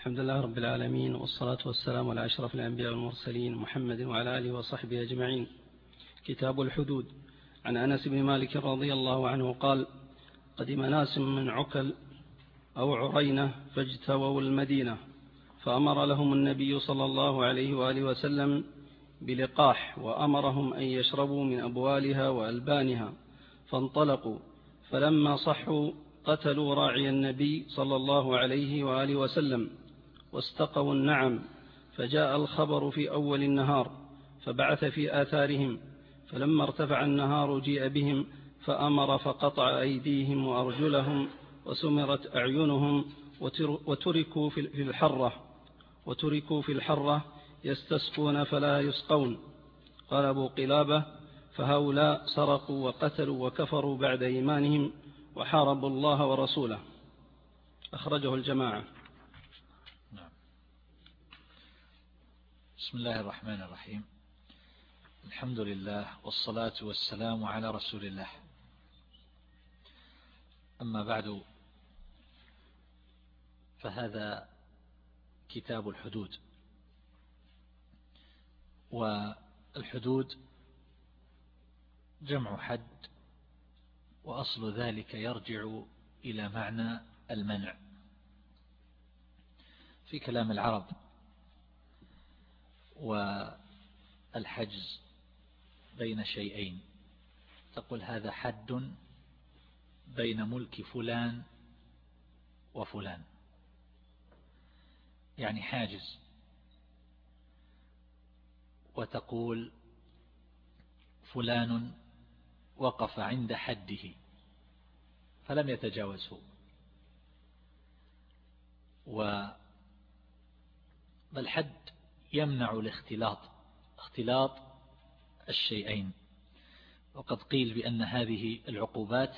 الحمد لله رب العالمين والصلاة والسلام على أشرف الأنبياء والمرسلين محمد وعلى آله وصحبه أجمعين. كتاب الحدود. عن أنس بن مالك رضي الله عنه قال قدم ناس من عكل أو عرينة فاجتووا المدينة فأمر لهم النبي صلى الله عليه وآله وسلم بلقاح وأمرهم أن يشربوا من أبوالها وألبانها فانطلقوا فلما صحوا قتلوا راعي النبي صلى الله عليه وآله وسلم واستقوا النعم فجاء الخبر في أول النهار فبعث في آثارهم فلما ارتفع النهار جيء بهم فأمر فقطع أيديهم وأرجلهم وسمرت أعينهم وتركوا في الحرة وتركوا في الحرة يستسقون فلا يسقون. قال أبو قلابة فهؤلاء سرقوا وقتلوا وكفروا بعد إيمانهم وحاربوا الله ورسوله. أخرجه الجماعة. بسم الله الرحمن الرحيم. الحمد لله والصلاة والسلام على رسول الله. أما بعد فهذا كتاب الحدود. والحدود جمع حد وأصل ذلك يرجع إلى معنى المنع. في كلام العرب والحجز بين شيئين. تقول هذا حد بين ملك فلان وفلان. يعني حاجز. وتقول فلان وقف عند حده فلم يتجاوزه. و الحد يمنع الاختلاط اختلاط الشيئين. وقد قيل بأن هذه العقوبات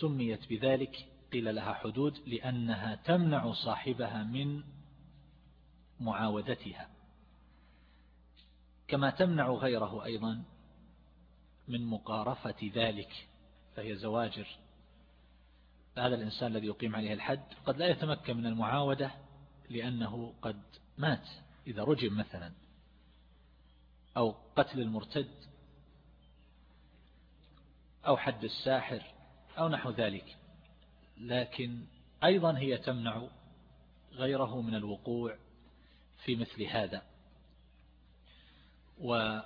سميت بذلك قيل لها حدود لأنها تمنع صاحبها من معاودتها. كما تمنع غيره أيضا من مقارفة ذلك فهي زواجر. هذا الإنسان الذي يقيم عليه الحد قد لا يتمكن من المعاودة لأنه قد مات. إذا رجم مثلا أو قتل المرتد أو حد الساحر أو نحو ذلك. لكن أيضا هي تمنع غيره من الوقوع في مثل هذا. و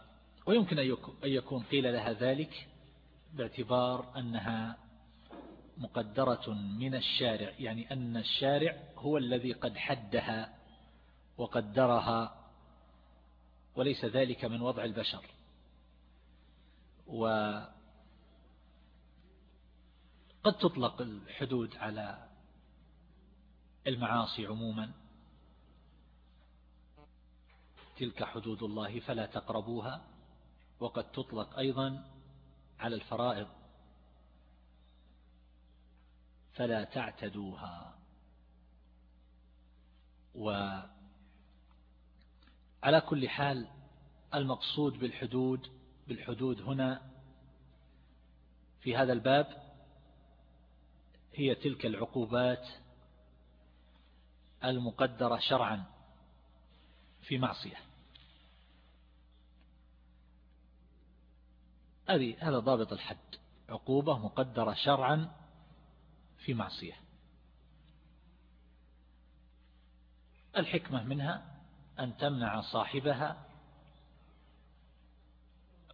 ويمكن أن يكون قيل لها ذلك باعتبار أنها مقدرة من الشارع يعني أن الشارع هو الذي قد حدها وقدرها وليس ذلك من وضع البشر. وقد تطلق الحدود على المعاصي عموما. تلك حدود الله فلا تقربوها. وقد تطلق أيضا على الفرائض فلا تعتدوها. وعلى كل حال المقصود بالحدود بالحدود هنا في هذا الباب هي تلك العقوبات المقدرة شرعا في معصية. هذه هذا ضابط الحد. عقوبة مقدرة شرعا في معصية. الحكمة منها أن تمنع صاحبها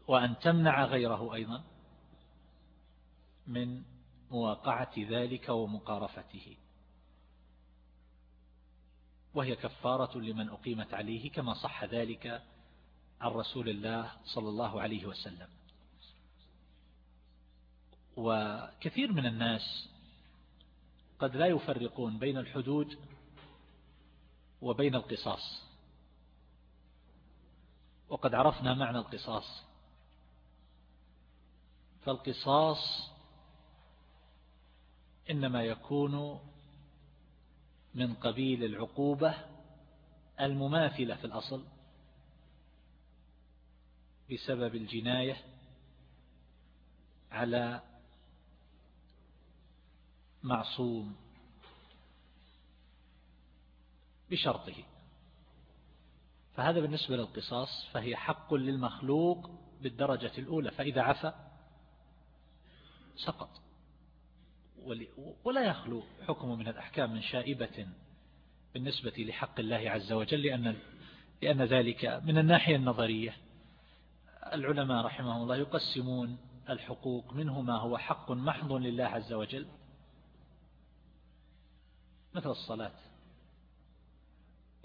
وأن تمنع غيره أيضا من مواقعة ذلك ومقارفته. وهي كفارة لمن أقيمت عليه كما صح ذلك عن رسول الله صلى الله عليه وسلم. وكثير من الناس قد لا يفرقون بين الحدود وبين القصاص. وقد عرفنا معنى القصاص. فالقصاص إنما يكون من قبيل العقوبة المماثلة في الأصل بسبب الجناية على معصوم بشرطه. فهذا بالنسبة للقصاص فهي حق للمخلوق بالدرجة الأولى فإذا عفى سقط. ولا يخلو حكم من الأحكام من شائبة بالنسبة لحق الله عز وجل لأن, لأن ذلك من الناحية النظرية. العلماء رحمهم الله يقسمون الحقوق منه ما هو حق محض لله عز وجل. مثل الصلاة.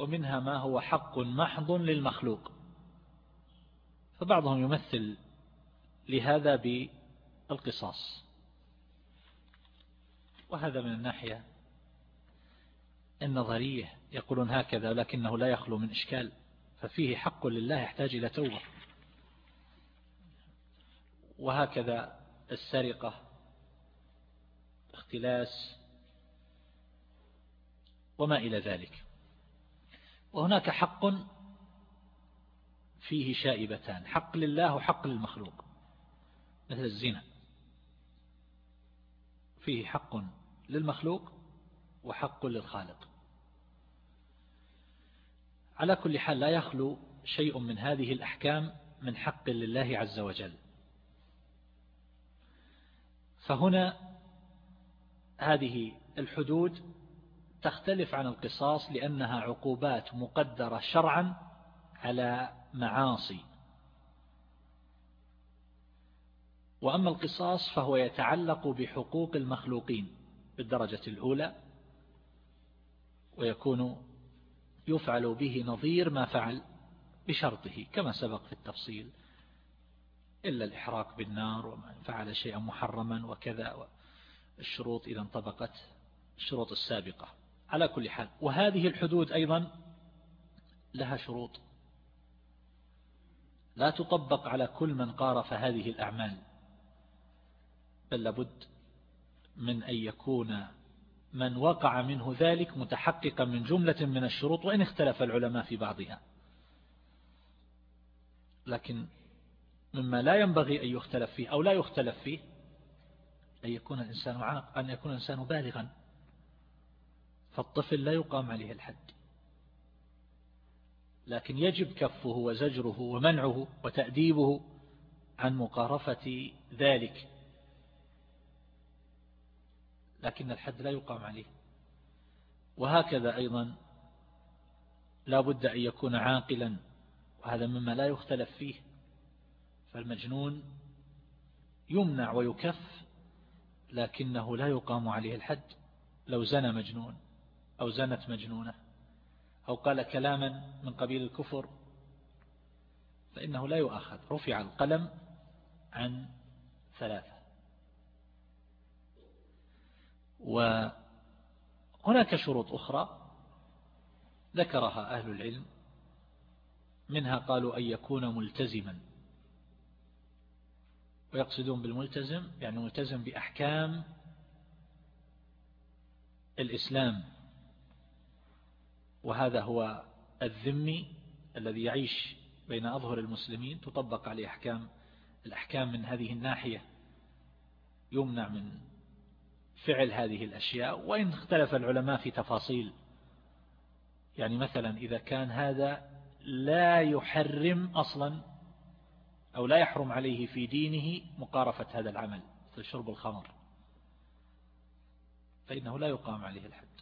ومنها ما هو حق محض للمخلوق. فبعضهم يمثل لهذا بالقصاص. وهذا من الناحية النظرية. يقولون هكذا لكنه لا يخلو من إشكال ففيه حق لله يحتاج إلى توبة. وهكذا السرقة اختلاس وما إلى ذلك. وهناك حق فيه شائبتان حق لله وحق للمخلوق. مثل الزنا. فيه حق للمخلوق وحق للخالق. على كل حال لا يخلو شيء من هذه الأحكام من حق لله عز وجل. فهنا هذه الحدود تختلف عن القصاص لأنها عقوبات مقدرة شرعا على معاصي. وأما القصاص فهو يتعلق بحقوق المخلوقين بالدرجة الأولى ويكون يفعل به نظير ما فعل بشرطه كما سبق في التفصيل إلا الإحراق بالنار ومن فعل شيئا محرما وكذا الشروط إذا انطبقت الشروط السابقة. على كل حال. وهذه الحدود أيضا لها شروط. لا تطبق على كل من قارف هذه الأعمال بل لابد من أن يكون من وقع منه ذلك متحققا من جملة من الشروط وإن اختلف العلماء في بعضها. لكن مما لا ينبغي أن يختلف فيه أو لا يختلف فيه أن يكون الإنسان عاق أن يكون الإنسان بالغا فالطفل لا يقام عليه الحد. لكن يجب كفه وزجره ومنعه وتأديبه عن مقارفة ذلك. لكن الحد لا يقام عليه. وهكذا أيضا لا بد أن يكون عاقلا وهذا مما لا يختلف فيه. فالمجنون يمنع ويكف لكنه لا يقام عليه الحد. لو زنى مجنون. أو زنت مجنونة أو قال كلاما من قبيل الكفر فإنه لا يؤخذ رفع القلم عن ثلاثة. وهناك شروط أخرى ذكرها أهل العلم منها قالوا أن يكون ملتزما. ويقصدون بالملتزم يعني ملتزم بأحكام الإسلام. وهذا هو الذمي الذي يعيش بين أظهر المسلمين تطبق عليه أحكام الأحكام من هذه الناحية. يمنع من فعل هذه الأشياء وإن اختلف العلماء في تفاصيل. يعني مثلا إذا كان هذا لا يحرم أصلا أو لا يحرم عليه في دينه مقارفة هذا العمل مثل شرب الخمر فإنه لا يقام عليه الحد.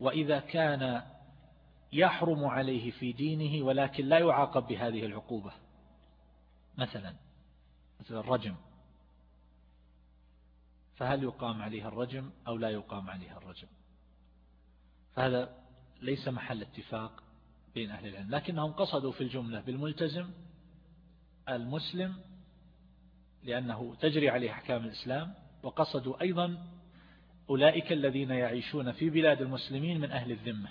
وإذا كان يحرم عليه في دينه ولكن لا يعاقب بهذه العقوبة. مثلا مثل الرجم. فهل يقام عليها الرجم أو لا يقام عليها الرجم؟ فهذا ليس محل اتفاق بين أهل العلم. لكنهم قصدوا في الجملة بالملتزم المسلم لأنه تجري عليه أحكام الإسلام وقصدوا أيضا أولئك الذين يعيشون في بلاد المسلمين من أهل الذمة.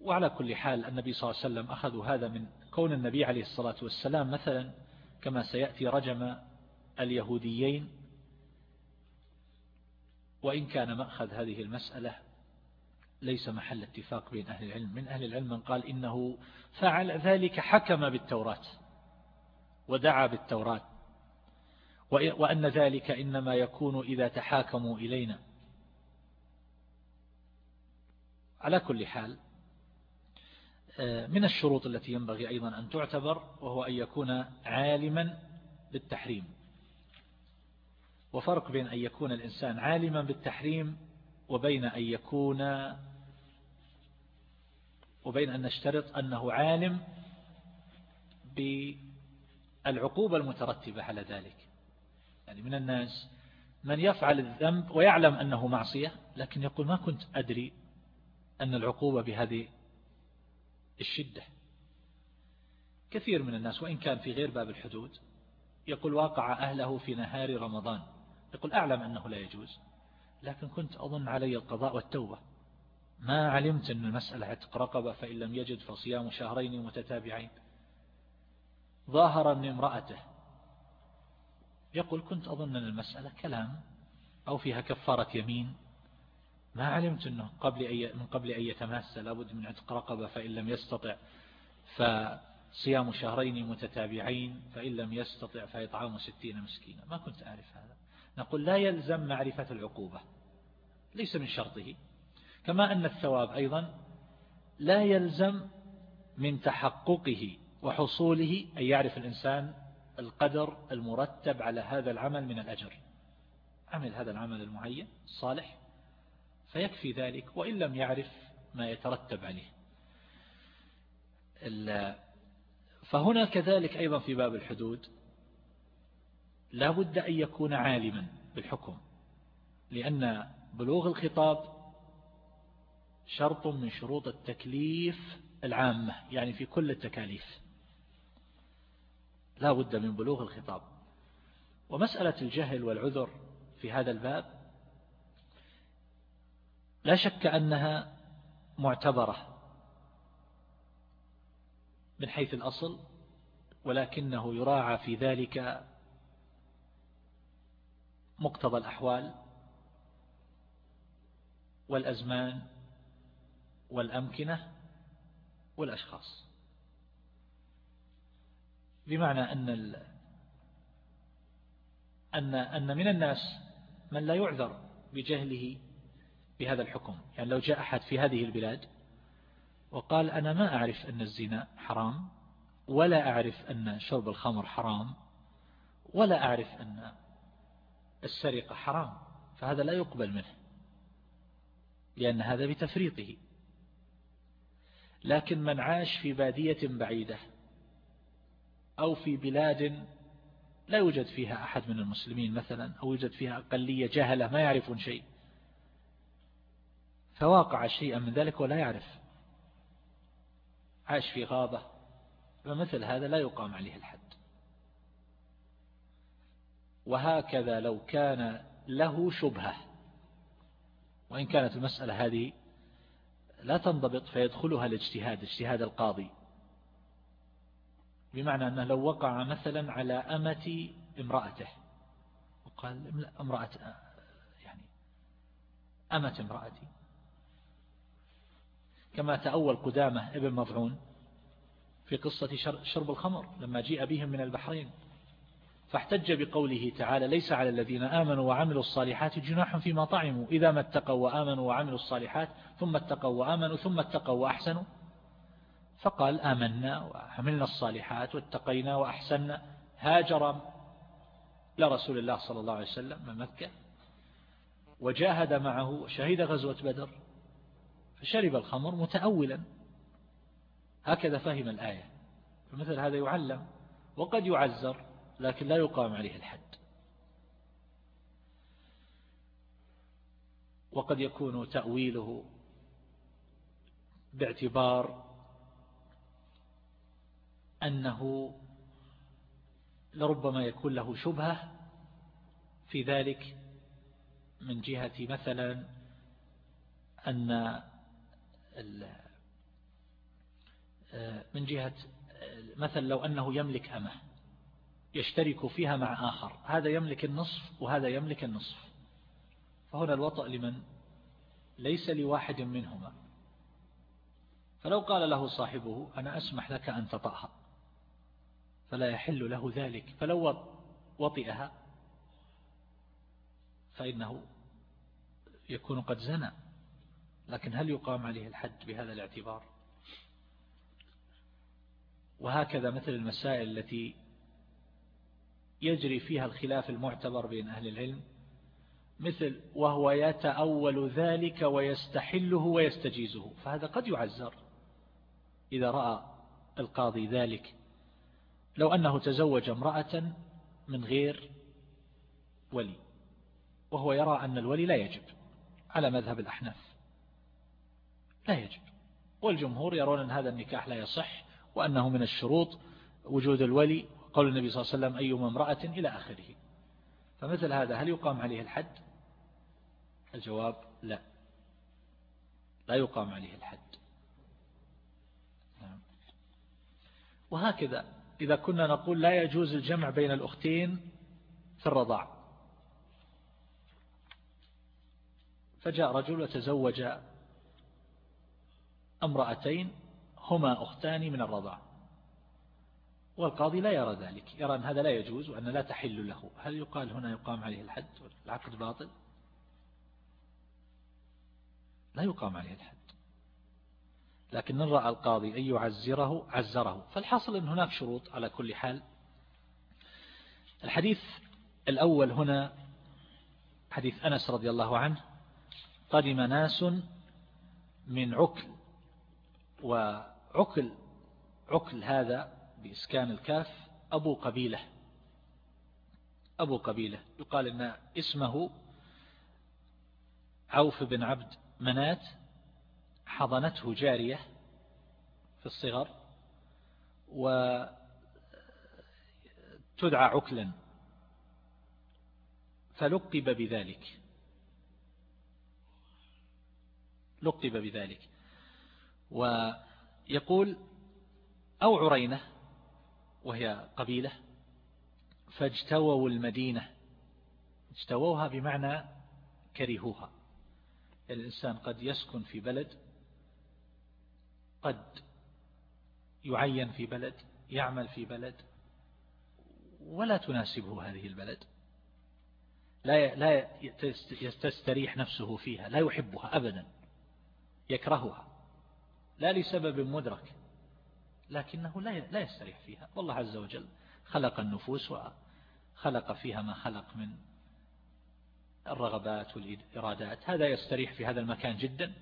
وعلى كل حال النبي صلى الله عليه وسلم أخذوا هذا من كون النبي عليه الصلاة والسلام مثلا كما سيأتي رجم اليهوديين. وإن كان مأخذ هذه المسألة ليس محل اتفاق بين أهل العلم. من أهل العلم من قال إنه فعل ذلك حكم بالتوراة ودعا بالتوراة. وأن ذلك إنما يكون إذا تحاكموا إلينا. على كل حال آه، من الشروط التي ينبغي أيضا أن تعتبر وهو أن يكون عالما بالتحريم. وفرق بين أن يكون الإنسان عالما بالتحريم وبين أن يكون وبين أن نشترط أنه عالم بالعقوبة المترتبة على ذلك. يعني من الناس من يفعل الذنب ويعلم أنه معصية لكن يقول ما كنت أدري أن العقوبة بهذه الشدة. كثير من الناس وإن كان في غير باب الحدود يقول واقع أهله في نهار رمضان. يقول أعلم أنه لا يجوز لكن كنت أظن علي القضاء والتوبة. ما علمت أن المسألة عتق رقبة فإن لم يجد فصيام شهرين متتابعين. ظاهرا من امرأته يقول كنت أظن أن المسألة كلام أو فيها كفارة يمين. ما علمت أنه قبل أي من قبل أن يتماس لابد من عتق رقبة فإن لم يستطع فصيام شهرين متتابعين فإن لم يستطع فإطعام ستين مسكينا. ما كنت أعرف هذا. نقول لا يلزم معرفة العقوبة ليس من شرطه. كما أن الثواب أيضا لا يلزم من تحققه وحصوله أن يعرف الإنسان القدر المرتب على هذا العمل من الأجر. عمل هذا العمل المعين صالح فيكفي ذلك وإن لم يعرف ما يترتب عليه. فهنا كذلك أيضا في باب الحدود لا بد أن يكون عالما بالحكم لأن بلوغ الخطاب شرط من شروط التكليف العامة يعني في كل التكاليف. لا بد من بلوغ الخطاب. ومسألة الجهل والعذر في هذا الباب لا شك أنها معتبرة من حيث الأصل ولكنه يراعى في ذلك مقتضى الأحوال والأزمان والأمكنة والأشخاص. بمعنى أن أن أن من الناس من لا يعذر بجهله بهذا الحكم. يعني لو جاء أحد في هذه البلاد وقال أنا ما أعرف أن الزنا حرام ولا أعرف أن شرب الخمر حرام ولا أعرف أن السرقة حرام فهذا لا يقبل منه لأن هذا بتفريطه. لكن من عاش في بادية بعيدة أو في بلاد لا يوجد فيها أحد من المسلمين مثلا أو يوجد فيها أقلية جهلة ما يعرفون شيء. فواقع شيئا من ذلك ولا يعرف. عاش في غابة. فمثل هذا لا يقام عليه الحد. وهكذا لو كان له شبهة. وإن كانت المسألة هذه لا تنضبط فيدخلها الاجتهاد اجتهاد القاضي. بمعنى أنه لو وقع مثلا على أمة امرأته وقال امرأة يعني أمة امرأتي. كما تأول قدامة ابن مضعون في قصة شرب الخمر لما جيء بهم من البحرين. فاحتج بقوله تعالى ليس على الذين آمنوا وعملوا الصالحات جناح فيما طعموا. إذا ما اتقوا وآمنوا وعملوا الصالحات ثم اتقوا وآمنوا ثم اتقوا وأحسنوا. فقال آمنا وعملنا الصالحات واتقينا وأحسننا. هاجر لرسول الله صلى الله عليه وسلم من مكة وجاهد معه شهد غزوة بدر فشرب الخمر متأولا. هكذا فهم الآية فمثل هذا يعلم وقد يعزر لكن لا يقام عليه الحد. وقد يكون تأويله باعتبار أنه لربما يكون له شبهة في ذلك من جهة مثلا أن من جهة مثلا لو أنه يملك أمه يشترك فيها مع آخر هذا يملك النصف وهذا يملك النصف. فهنا الوطأ لمن؟ ليس لواحد منهما. فلو قال له صاحبه أنا أسمح لك أن تطأها. فلا يحل له ذلك فلو وطئها فإنه يكون قد زنى لكن هل يقام عليه الحد بهذا الاعتبار؟ وهكذا مثل المسائل التي يجري فيها الخلاف المعتبر بين أهل العلم مثل وهو يتأول ذلك ويستحله ويستجيزه فهذا قد يعزر إذا رأى القاضي ذلك. لو أنه تزوج امرأة من غير ولي وهو يرى أن الولي لا يجب على مذهب الأحناف. لا يجب. والجمهور يرون أن هذا النكاح لا يصح وأنه من الشروط وجود الولي قول النبي صلى الله عليه وسلم أيما امرأة إلى آخره. فمثل هذا هل يقام عليه الحد؟ الجواب لا. لا يقام عليه الحد. نعم. وهكذا إذا كنا نقول لا يجوز الجمع بين الأختين في الرضاع. فجاء رجل وتزوج امرأتين هما أختان من الرضاع. والقاضي لا يرى ذلك يرى أن هذا لا يجوز وأن لا تحل له. هل يقال هنا يقام عليه الحد؟ العقد باطل؟ لا يقام عليه الحد. لكن إن رأى القاضي أن يعزره عزره. فالحاصل أن هناك شروط على كل حال. الحديث الأول هنا حديث أنس رضي الله عنه قدم ناس من عكل وعكل عكل هذا بإسكان الكاف أبو قبيلة. أبو قبيلة. يقال أن اسمه عوف بن عبد منات حضنته جارية في الصغر وتدعى عكلا. فلقب بذلك. لقب بذلك. ويقول أو عرينة وهي قبيلة فاجتووا المدينة. اجتووها بمعنى كرهوها. الإنسان قد يسكن في بلد قد يعين في بلد يعمل في بلد ولا تناسبه هذه البلد. لا لا يستريح نفسه فيها لا يحبها أبدا يكرهها لا لسبب مدرك لكنه لا لا يستريح فيها. والله عز وجل خلق النفوس وخلق فيها ما خلق من الرغبات والإرادات. هذا يستريح في هذا المكان جدا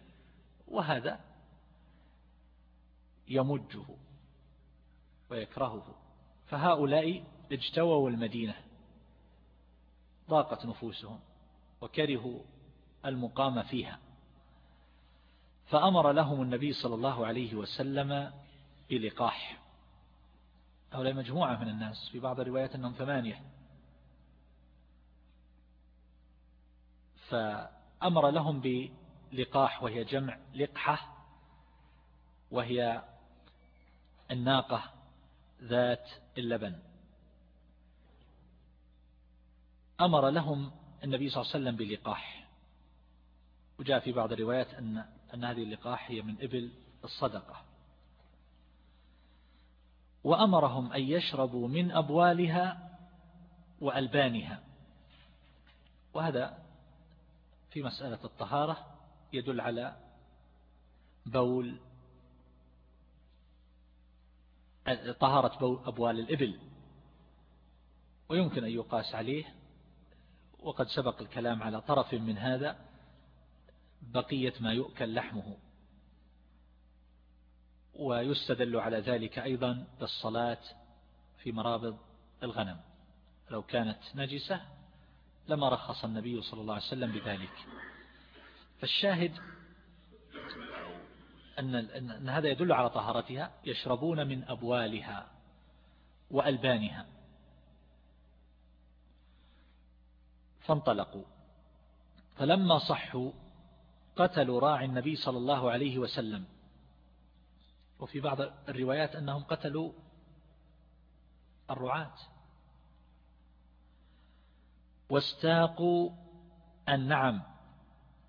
وهذا يمجه ويكرهه. فهؤلاء اجتووا المدينة ضاقت نفوسهم وكرهوا المقام فيها. فأمر لهم النبي صلى الله عليه وسلم بلقاح. هؤلاء مجموعة من الناس في بعض الروايات أنهم ثمانية. فأمر لهم بلقاح وهي جمع لقحة وهي الناقة ذات اللبن. أمر لهم النبي صلى الله عليه وسلم بلقاح. وجاء في بعض الروايات أن, أن هذه اللقاح هي من إبل الصدقة. وأمرهم أن يشربوا من أبوالها وألبانها. وهذا في مسألة الطهارة يدل على بول طهارة أبوال الإبل. ويمكن أن يقاس عليه. وقد سبق الكلام على طرف من هذا. بقية ما يؤكل لحمه. ويستدل على ذلك أيضا بالصلاة في مرابض الغنم. لو كانت نجسة لما رخص النبي صلى الله عليه وسلم بذلك. فالشاهد أن, أن هذا يدل على طهارتها يشربون من أبوالها وألبانها. فانطلقوا. فلما صحوا قتلوا راعي النبي صلى الله عليه وسلم. وفي بعض الروايات أنهم قتلوا الرعاة. واستاقوا النعم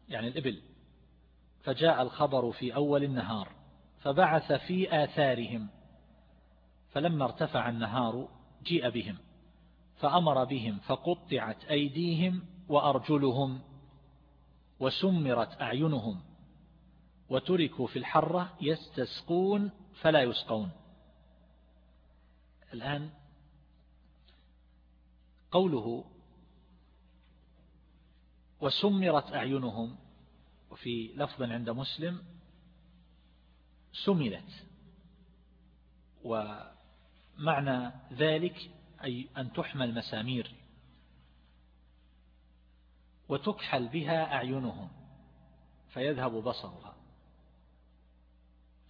يعني الإبل. فجاء الخبر في أول النهار فبعث في آثارهم فلما ارتفع النهار جيء بهم فأمر بهم فقطعت أيديهم وأرجلهم وسمرت أعينهم وتركوا في الحرة يستسقون فلا يسقون. الآن قوله وسمرت أعينهم وفي لفظ عند مسلم سملت. ومعنى ذلك أي أن تحمل مسامير. وتكحل بها أعينهم. فيذهب بصرها.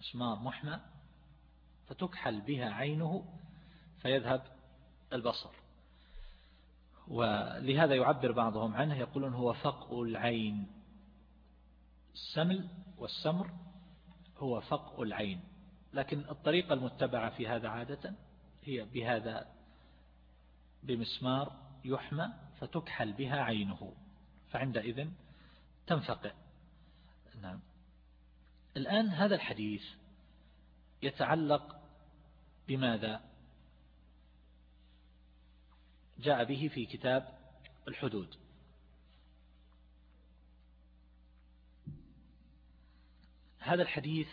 مسمار محمى. فتكحل بها عينه فيذهب البصر. ولهذا يعبر بعضهم عنه يقولون هو فقء العين. السمل والسمر هو فقء العين. لكن الطريقة المتبعة في هذا عادة هي بهذا بمسمار يحمى فتكحل بها عينه فعندئذ تنفقع. نعم. الآن هذا الحديث يتعلق بماذا؟ جاء به في كتاب الحدود. هذا الحديث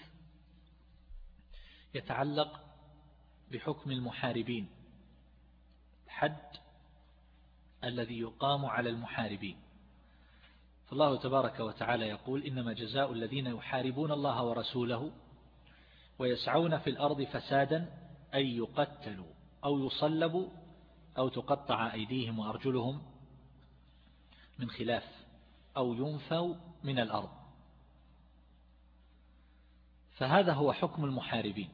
يتعلق بحكم المحاربين الحد الذي يقام على المحاربين. فالله تبارك وتعالى يقول إنما جزاء الذين يحاربون الله ورسوله ويسعون في الأرض فسادا أن يقتلوا أو يصلبوا أو تقطع أيديهم وأرجلهم من خلاف أو ينفوا من الأرض. فهذا هو حكم المحاربين.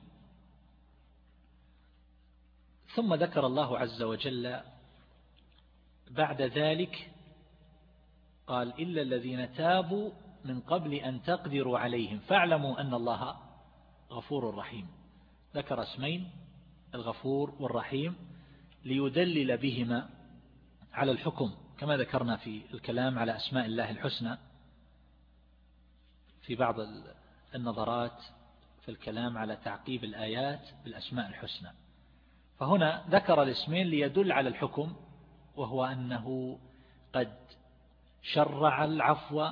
ثم ذكر الله عز وجل بعد ذلك قال إلا الذين تابوا من قبل أن تقدروا عليهم. فاعلموا أن الله غفور رحيم. ذكر اسمين الغفور والرحيم ليدلل بهما على الحكم كما ذكرنا في الكلام على أسماء الله الحسنى في بعض النظرات في الكلام على تعقيب الآيات بالأسماء الحسنى. فهنا ذكر الاسمين ليدل على الحكم وهو أنه قد شرع العفو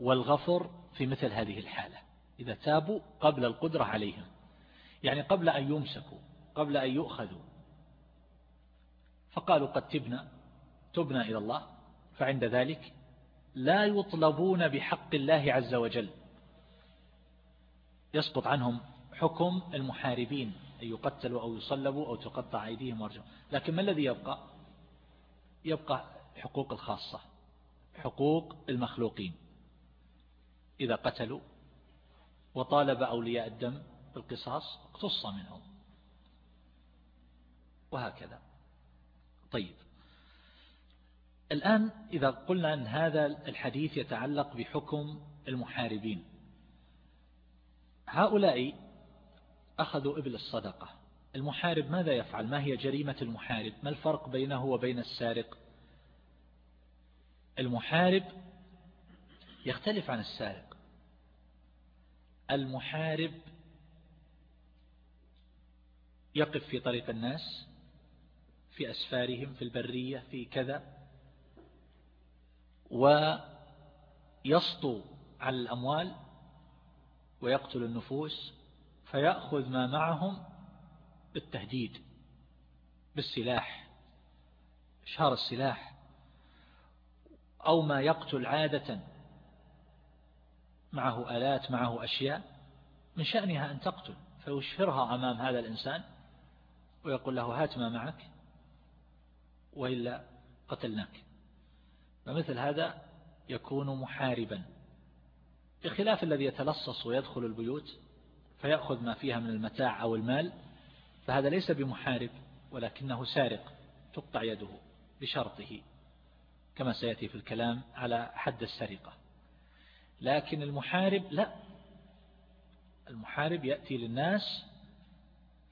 والغفر في مثل هذه الحالة إذا تابوا قبل القدرة عليهم. يعني قبل أن يمسكوا قبل أن يؤخذوا. فقالوا قد تبنا تبنا إلى الله فعند ذلك لا يطلبون بحق الله عز وجل. يسقط عنهم حكم المحاربين أن يقتلوا أو يصلبوا أو تقطع أيديهم وأرجلهم. لكن ما الذي يبقى؟ يبقى حقوق الخاصة حقوق المخلوقين. إذا قتلوا وطالب أولياء الدم بالقصاص اقتص منهم. وهكذا. طيب. الآن إذا قلنا أن هذا الحديث يتعلق بحكم المحاربين هؤلاء أخذوا إبل الصدقة. المحارب ماذا يفعل؟ ما هي جريمة المحارب؟ ما الفرق بينه وبين السارق؟ المحارب يختلف عن السارق. المحارب يقف في طريق الناس في أسفارهم في البرية في كذا ويسطو على الأموال ويقتل النفوس فيأخذ ما معهم بالتهديد بالسلاح إشهار السلاح أو ما يقتل عادة معه آلات معه أشياء من شأنها أن تقتل فيشهرها أمام هذا الإنسان ويقول له هات ما معك وإلا قتلناك. فمثل هذا يكون محاربا. بخلاف الذي يتلصص ويدخل البيوت فيأخذ ما فيها من المتاع أو المال فهذا ليس بمحارب ولكنه سارق تقطع يده بشرطه كما سيأتي في الكلام على حد السرقة. لكن المحارب لا. المحارب يأتي للناس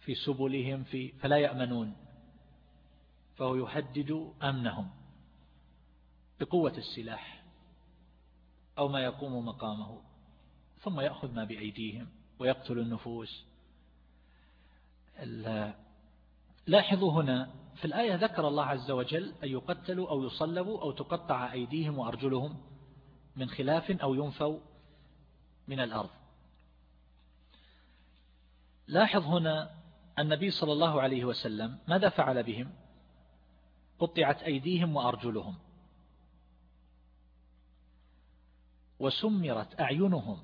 في سبلهم في فلا يأمنون فهو يهدد أمنهم بقوة السلاح. أو ما يقوم مقامه ثم يأخذ ما بأيديهم ويقتل النفوس. لاحظوا هنا في الآية ذكر الله عز وجل أن يقتلوا أو يصلبوا أو تقطع أيديهم وأرجلهم من خلاف أو ينفوا من الأرض. لاحظ هنا النبي صلى الله عليه وسلم ماذا فعل بهم؟ قطعت أيديهم وأرجلهم. وسمرت أعينهم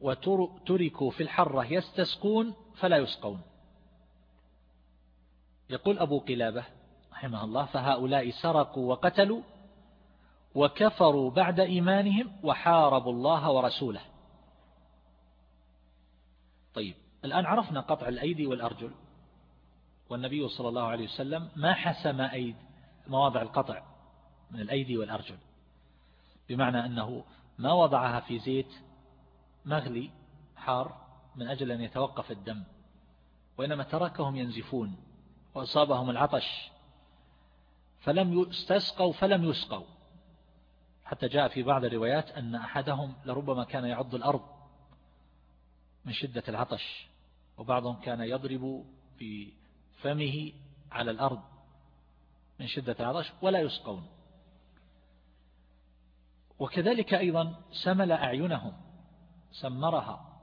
وتركوا في الحرة يستسقون فلا يسقون. يقول أبو قلابة رحمه الله فهؤلاء سرقوا وقتلوا وكفروا بعد إيمانهم وحاربوا الله ورسوله. طيب الآن عرفنا قطع الأيدي والأرجل. والنبي صلى الله عليه وسلم ما حسم أيد مواضع القطع من الأيدي والأرجل. بمعنى أنه ما وضعها في زيت مغلي حار من أجل أن يتوقف الدم وإنما تركهم ينزفون وأصابهم العطش فلم يستسقوا فلم يسقوا. حتى جاء في بعض الروايات أن أحدهم لربما كان يعض الأرض من شدة العطش وبعضهم كان يضرب في فمه على الأرض من شدة العطش ولا يسقون. وكذلك أيضا سمل أعينهم سمرها.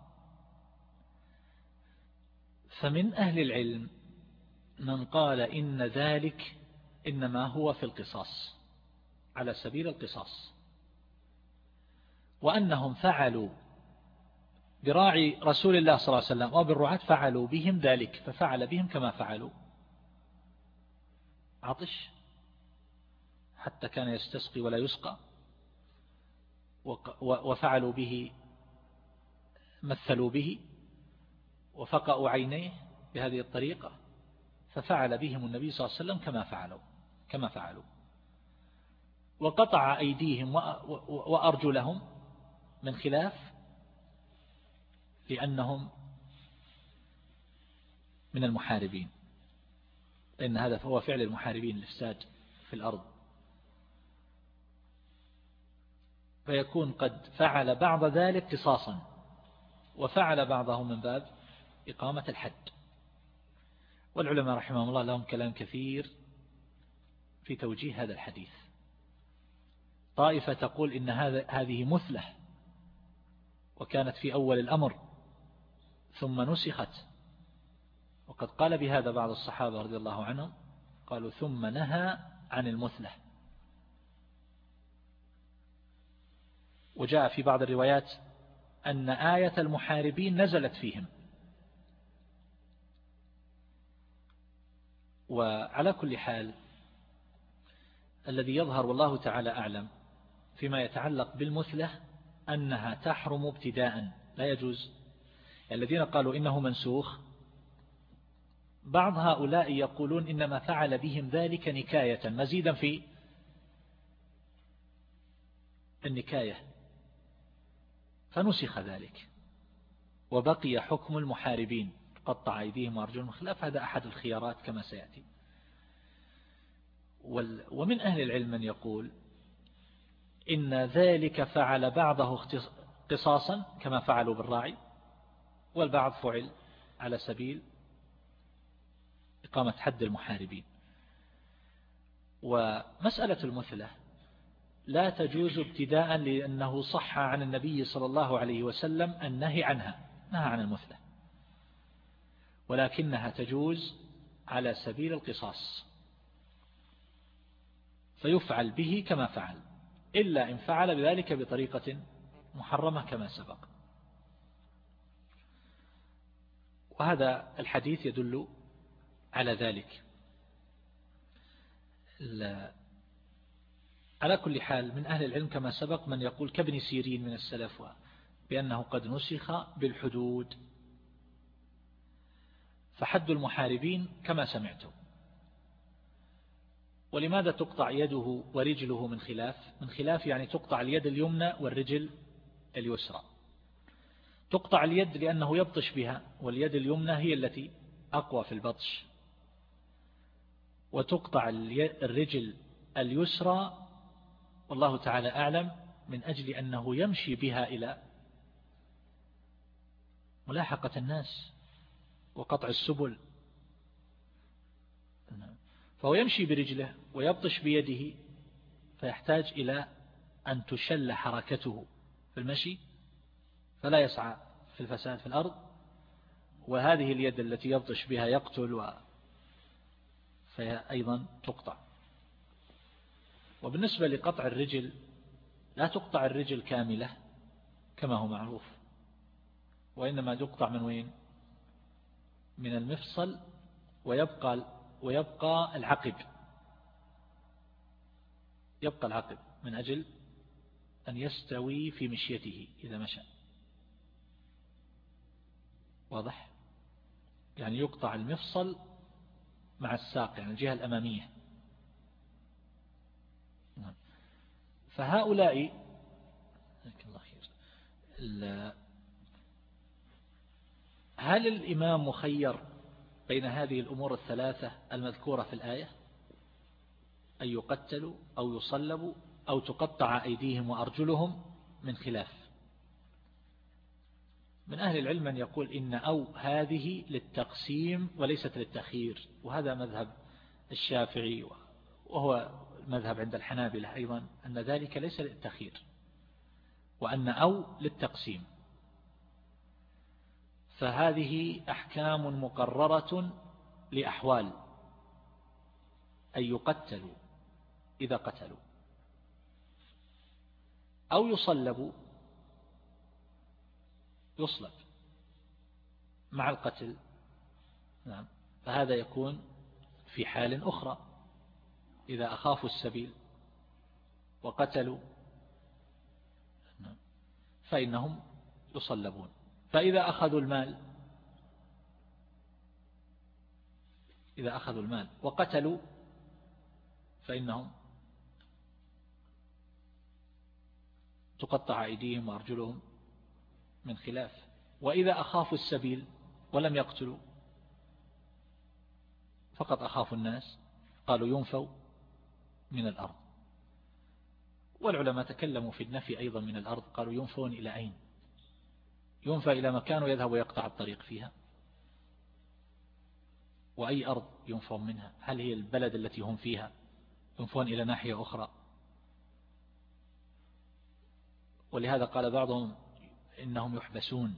فمن أهل العلم من قال إن ذلك إنما هو في القصاص على سبيل القصاص. وأنهم فعلوا براعي رسول الله صلى الله عليه وسلم أو بالرعاة فعلوا بهم ذلك ففعل بهم كما فعلوا. عطش حتى كان يستسقي ولا يسقى. وفعلوا به مثلوا به وفقأوا عينيه بهذه الطريقة ففعل بهم النبي صلى الله عليه وسلم كما فعلوا كما فعلوا. وقطع أيديهم وأرجلهم من خلاف لأنهم من المحاربين. لأن هذا هو فعل المحاربين الإفساد في الأرض. فيكون قد فعل بعض ذلك قصاصا وفعل بعضهم من باب إقامة الحد. والعلماء رحمهم الله لهم كلام كثير في توجيه هذا الحديث. طائفة تقول إن هذا هذه مثلة وكانت في أول الأمر ثم نسخت. وقد قال بهذا بعض الصحابة رضي الله عنهم قالوا ثم نهى عن المثلة. وجاء في بعض الروايات أن آية المحاربين نزلت فيهم. وعلى كل حال الذي يظهر والله تعالى أعلم فيما يتعلق بالمثلة أنها تحرم ابتداء. لا يجوز. الذين قالوا إنه منسوخ بعض هؤلاء يقولون إنما فعل بهم ذلك نكاية مزيدا في النكاية. فنسخ ذلك. وبقي حكم المحاربين. قطع أيديهم وأرجلهم خلاف. هذا أحد الخيارات كما سيأتي. ومن أهل العلم من يقول إن ذلك فعل بعضه قصاصا كما فعلوا بالراعي. والبعض فعل على سبيل إقامة حد المحاربين. ومسألة المثلة لا تجوز ابتداء لأنه صح عن النبي صلى الله عليه وسلم النهي عنها نهى عن المثلة. ولكنها تجوز على سبيل القصاص. فيفعل به كما فعل إلا إن فعل بذلك بطريقة محرمة كما سبق. وهذا الحديث يدل على ذلك. على كل حال من أهل العلم كما سبق من يقول كابن سيرين من السلف بأنه قد نسخ بالحدود. فحد المحاربين كما سمعتم. ولماذا تقطع يده ورجله من خلاف؟ من خلاف يعني تقطع اليد اليمنى والرجل اليسرى. تقطع اليد لأنه يبطش بها واليد اليمنى هي التي أقوى في البطش. وتقطع الرجل اليسرى والله تعالى أعلم من أجل أنه يمشي بها إلى ملاحقة الناس وقطع السبل. فهو يمشي برجله ويبطش بيده فيحتاج إلى أن تشل حركته في المشي فلا يسعى في الفساد في الأرض وهذه اليد التي يبطش بها يقتل و فهي أيضا تقطع. وبالنسبة لقطع الرجل لا تقطع الرجل كاملة كما هو معروف وإنما تقطع من وين؟ من المفصل ويبقى ويبقى العقب. يبقى العقب من أجل أن يستوي في مشيته إذا مشى. واضح؟ يعني يقطع المفصل مع الساق يعني الجهة الأمامية نعم. فهؤلاء هل الإمام مخير بين هذه الأمور الثلاثة المذكورة في الآية؟ أن يقتلوا أو يصلبوا أو تقطع أيديهم وأرجلهم من خلاف. من أهل العلم من يقول إن أو هذه للتقسيم وليست للتخيير وهذا مذهب الشافعي وهو مذهب عند الحنابلة أيضا أن ذلك ليس للتخيير وأن أو للتقسيم. فهذه أحكام مقررة لأحوال أن يقتلوا إذا قتلوا أو يصلبوا يصلب مع القتل. نعم فهذا يكون في حال أخرى. إذا أخافوا السبيل وقتلوا فإنهم يصلبون. فإذا أخذوا المال إذا أخذوا المال وقتلوا فإنهم تقطع أيديهم وأرجلهم من خلاف. وإذا أخافوا السبيل ولم يقتلوا فقط أخافوا الناس قالوا ينفوا من الأرض. والعلماء تكلموا في النفي أيضا من الأرض قالوا ينفون إلى أين؟ ينفى إلى مكان ويذهب ويقطع الطريق فيها. وأي أرض ينفون منها؟ هل هي البلد التي هم فيها؟ ينفون إلى ناحية أخرى. ولهذا قال بعضهم إنهم يحبسون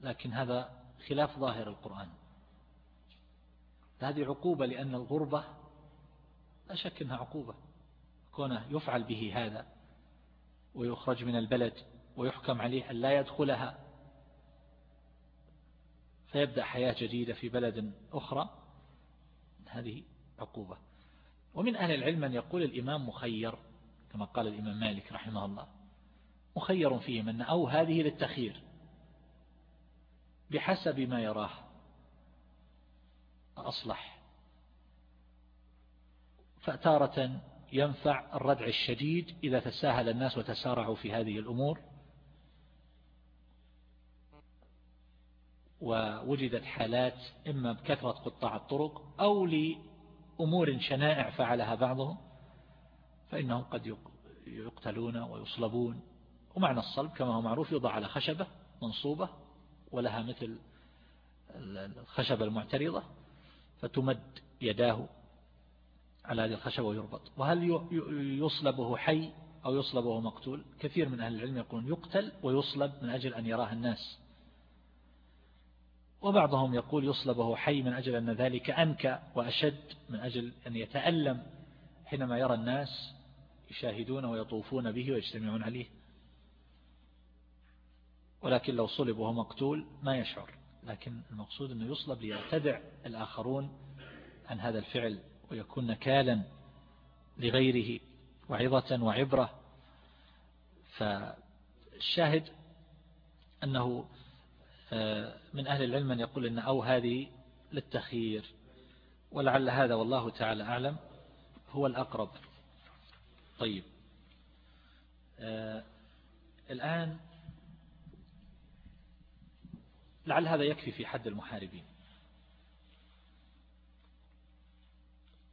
لكن هذا خلاف ظاهر القرآن. هذه عقوبة لأن الغربة لا شك أنها عقوبة. كونه يفعل به هذا ويخرج من البلد ويحكم عليه أن لا يدخلها فيبدأ حياة جديدة في بلد أخرى هذه عقوبة. ومن أهل العلم من يقول الإمام مخير كما قال الإمام مالك رحمه الله. مخير فيهم أن أو هذه للتخير بحسب ما يراه أصلح. فتارة ينفع الردع الشديد إذا تساهل الناس وتسارعوا في هذه الأمور. ووجدت حالات إما بكثرة قطاع الطرق أو لأمور شنائع فعلها بعضهم فإنهم قد يقتلون ويصلبون. ومعنى الصلب كما هو معروف يوضع على خشبة منصوبة ولها مثل الخشبة المعترضة فتمد يداه على هذه الخشبة ويربط وهل يصلبه حي أو يصلبه مقتول؟ كثير من أهل العلم يقولون يقتل ويصلب من أجل أن يراه الناس. وبعضهم يقول يصلبه حي من أجل أن ذلك أنكى وأشد من أجل أن يتألم حينما يرى الناس يشاهدون ويطوفون به ويجتمعون عليه. ولكن لو صلب وهو مقتول ما يشعر. لكن المقصود أنه يصلب ليرتدع الآخرون عن هذا الفعل. ويكون نكالا لغيره وعظة وعبرة. فالشاهد أنه آه، من أهل العلم من يقول أن أو هذه للتخيير ولعل هذا والله تعالى أعلم هو الأقرب. طيب. آه، الآن لعل هذا يكفي في حد المحاربين.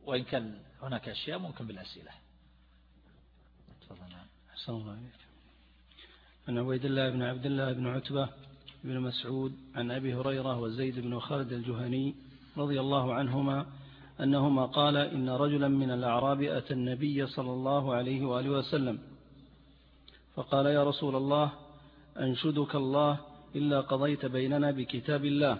وإن كان هناك أشياء ممكن بالأسئلة. تفضل. نعم عن عبيد الله بن عبد الله بن عتبة بن مسعود عن أبي هريرة وزيد بن خالد الجهني رضي الله عنهما أنهما قال إن رجلا من الأعراب أتى النبي صلى الله عليه وآله وسلم فقال يا رسول الله أنشدك الله إلا قضيت بيننا بكتاب الله.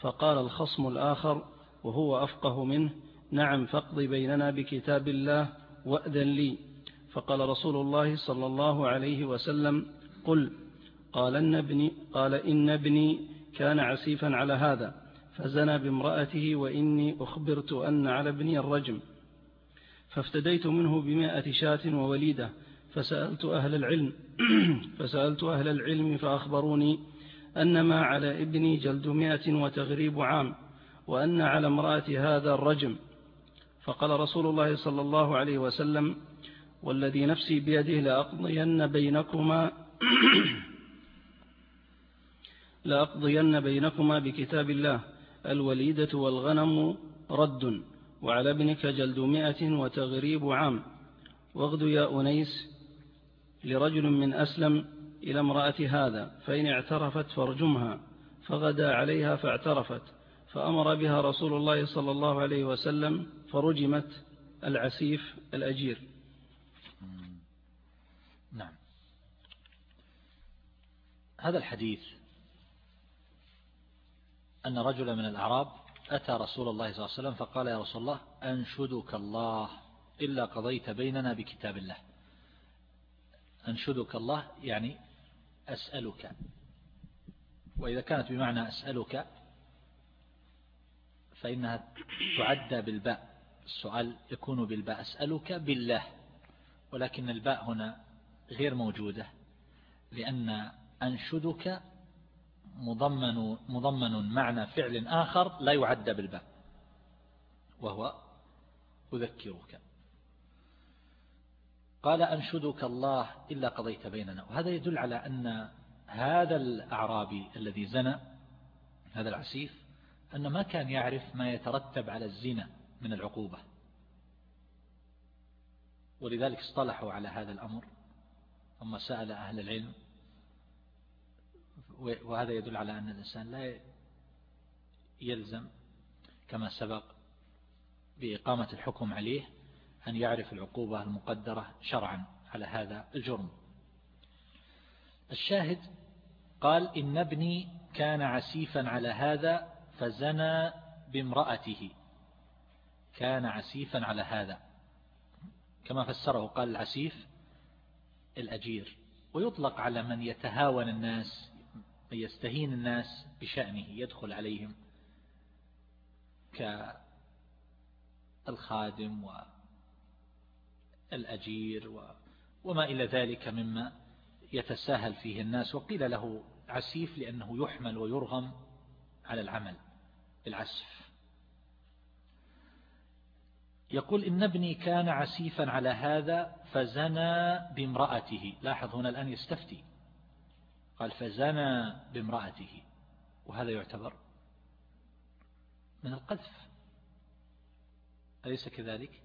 فقال الخصم الآخر وهو أفقه منه نعم فاقض بيننا بكتاب الله وأذن لي. فقال رسول الله صلى الله عليه وسلم قل قال إن ابني, قال إن ابني كان عسيفا على هذا فزنى بامرأته وإني أخبرت أن على ابني الرجم. فافتديت منه بمائة شاة ووليدة فسألت أهل العلم فسألت أهل العلم فأخبروني أن ما على ابني جلد مائة وتغريب عام وأن على امرأة هذا الرجم. فقال رسول الله صلى الله عليه وسلم والذي نفسي بيده لأقضين بينكما لأقضين بينكما بكتاب الله الوليدة والغنم رد وعلى ابنك جلد مئة وتغريب عام واغد يا أنيس لرجل من أسلم إلى امرأة هذا فإن اعترفت فارجمها فغدا عليها فاعترفت فأمر بها رسول الله صلى الله عليه وسلم فرجمت العسيف الأجير. نعم. هذا الحديث أن رجلا من الأعراب أتى رسول الله صلى الله عليه وسلم فقال يا رسول الله أنشدك الله إلا قضيت بيننا بكتاب الله. أنشدك الله يعني أسألك. وإذا كانت بمعنى أسألك فإنها تعدى بالباء. السؤال يكون بالباء. أسألك بالله ولكن الباء هنا غير موجودة لأن أنشدك مضمن, مضمن معنى فعل آخر لا يعد بالباء وهو أذكرك. قال أنشدك الله إلا قضيت بيننا. وهذا يدل على أن هذا الأعرابي الذي زنى هذا العسيف أنه ما كان يعرف ما يترتب على الزنا. من العقوبة. ولذلك اصطلحوا على هذا الأمر ثم سأل أهل العلم وهذا يدل على أن الإنسان لا يلزم كما سبق بإقامة الحكم عليه أن يعرف العقوبة المقدرة شرعا على هذا الجرم. الشاهد قال إن ابني كان عسيفا على هذا فزنى بامرأته. كان عسيفا على هذا. كما فسره قال العسيف الأجير. ويطلق على من يتهاون الناس من يستهين الناس بشأنه يدخل عليهم كالخادم والأجير وما إلى ذلك مما يتساهل فيه الناس. وقيل له عسيف لأنه يحمل ويرغم على العمل بالعسف. يقول إن ابني كان عسيفا على هذا فزنى بامرأته. لاحظ هنا الآن يستفتي. قال فزنى بامرأته. وهذا يعتبر من القذف. أليس كذلك؟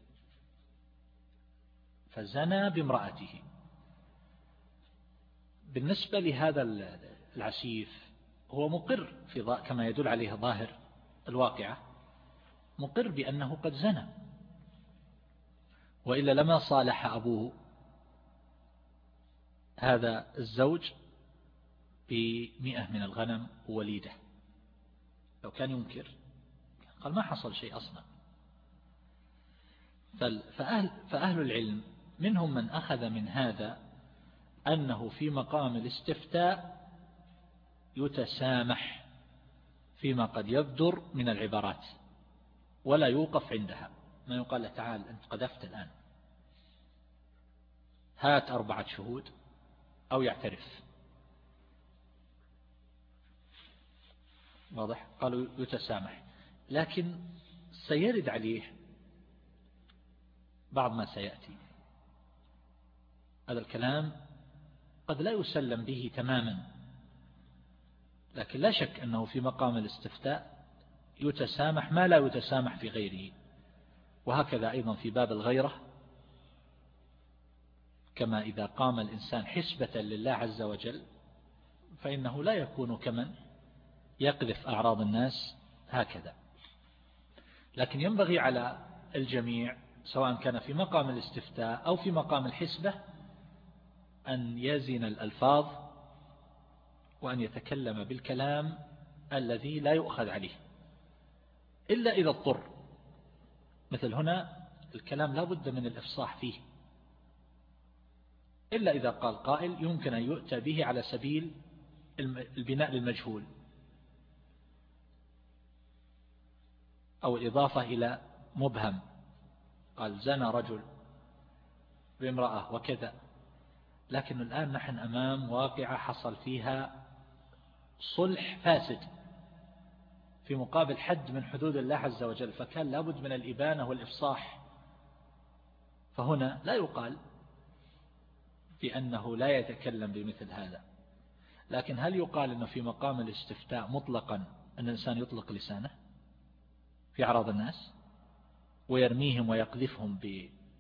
فزنى بامرأته. بالنسبة لهذا العسيف هو مقر في كما يدل عليه ظاهر الواقعة مقر بأنه قد زنى. وإلا لما صالح أبوه هذا الزوج بمئة من الغنم ووليدة؟ لو كان ينكر. قال ما حصل شيء أصلا. فأهل, فأهل العلم منهم من أخذ من هذا أنه في مقام الاستفتاء يتسامح فيما قد يبدر من العبارات ولا يوقف عندها. ما يقال تعال أنت قذفت الآن. هات أربعة شهود أو يعترف. واضح؟ قالوا يتسامح. لكن سيرد عليه بعض ما سيأتي. هذا الكلام قد لا يسلم به تماما. لكن لا شك أنه في مقام الاستفتاء يتسامح ما لا يتسامح في غيره. وهكذا أيضا في باب الغيرة. كما إذا قام الإنسان حسبة لله عز وجل فإنه لا يكون كمن يقذف أعراض الناس هكذا. لكن ينبغي على الجميع سواء كان في مقام الاستفتاء أو في مقام الحسبة أن يزن الألفاظ وأن يتكلم بالكلام الذي لا يؤخذ عليه. إلا إذا اضطر. مثل هنا الكلام لا بد من الإفصاح فيه. إلا إذا قال قائل يمكن أن يؤتى به على سبيل البناء للمجهول. أو الإضافة إلى مبهم. قال زنى رجل بامرأة وكذا. لكن الآن نحن أمام واقعة حصل فيها صلح فاسد في مقابل حد من حدود الله عز وجل. فكان لابد من الإبانة والإفصاح. فهنا لا يقال بأنه لا يتكلم بمثل هذا. لكن هل يقال أنه في مقام الاستفتاء مطلقا أن الإنسان يطلق لسانه في أعراض الناس ويرميهم ويقذفهم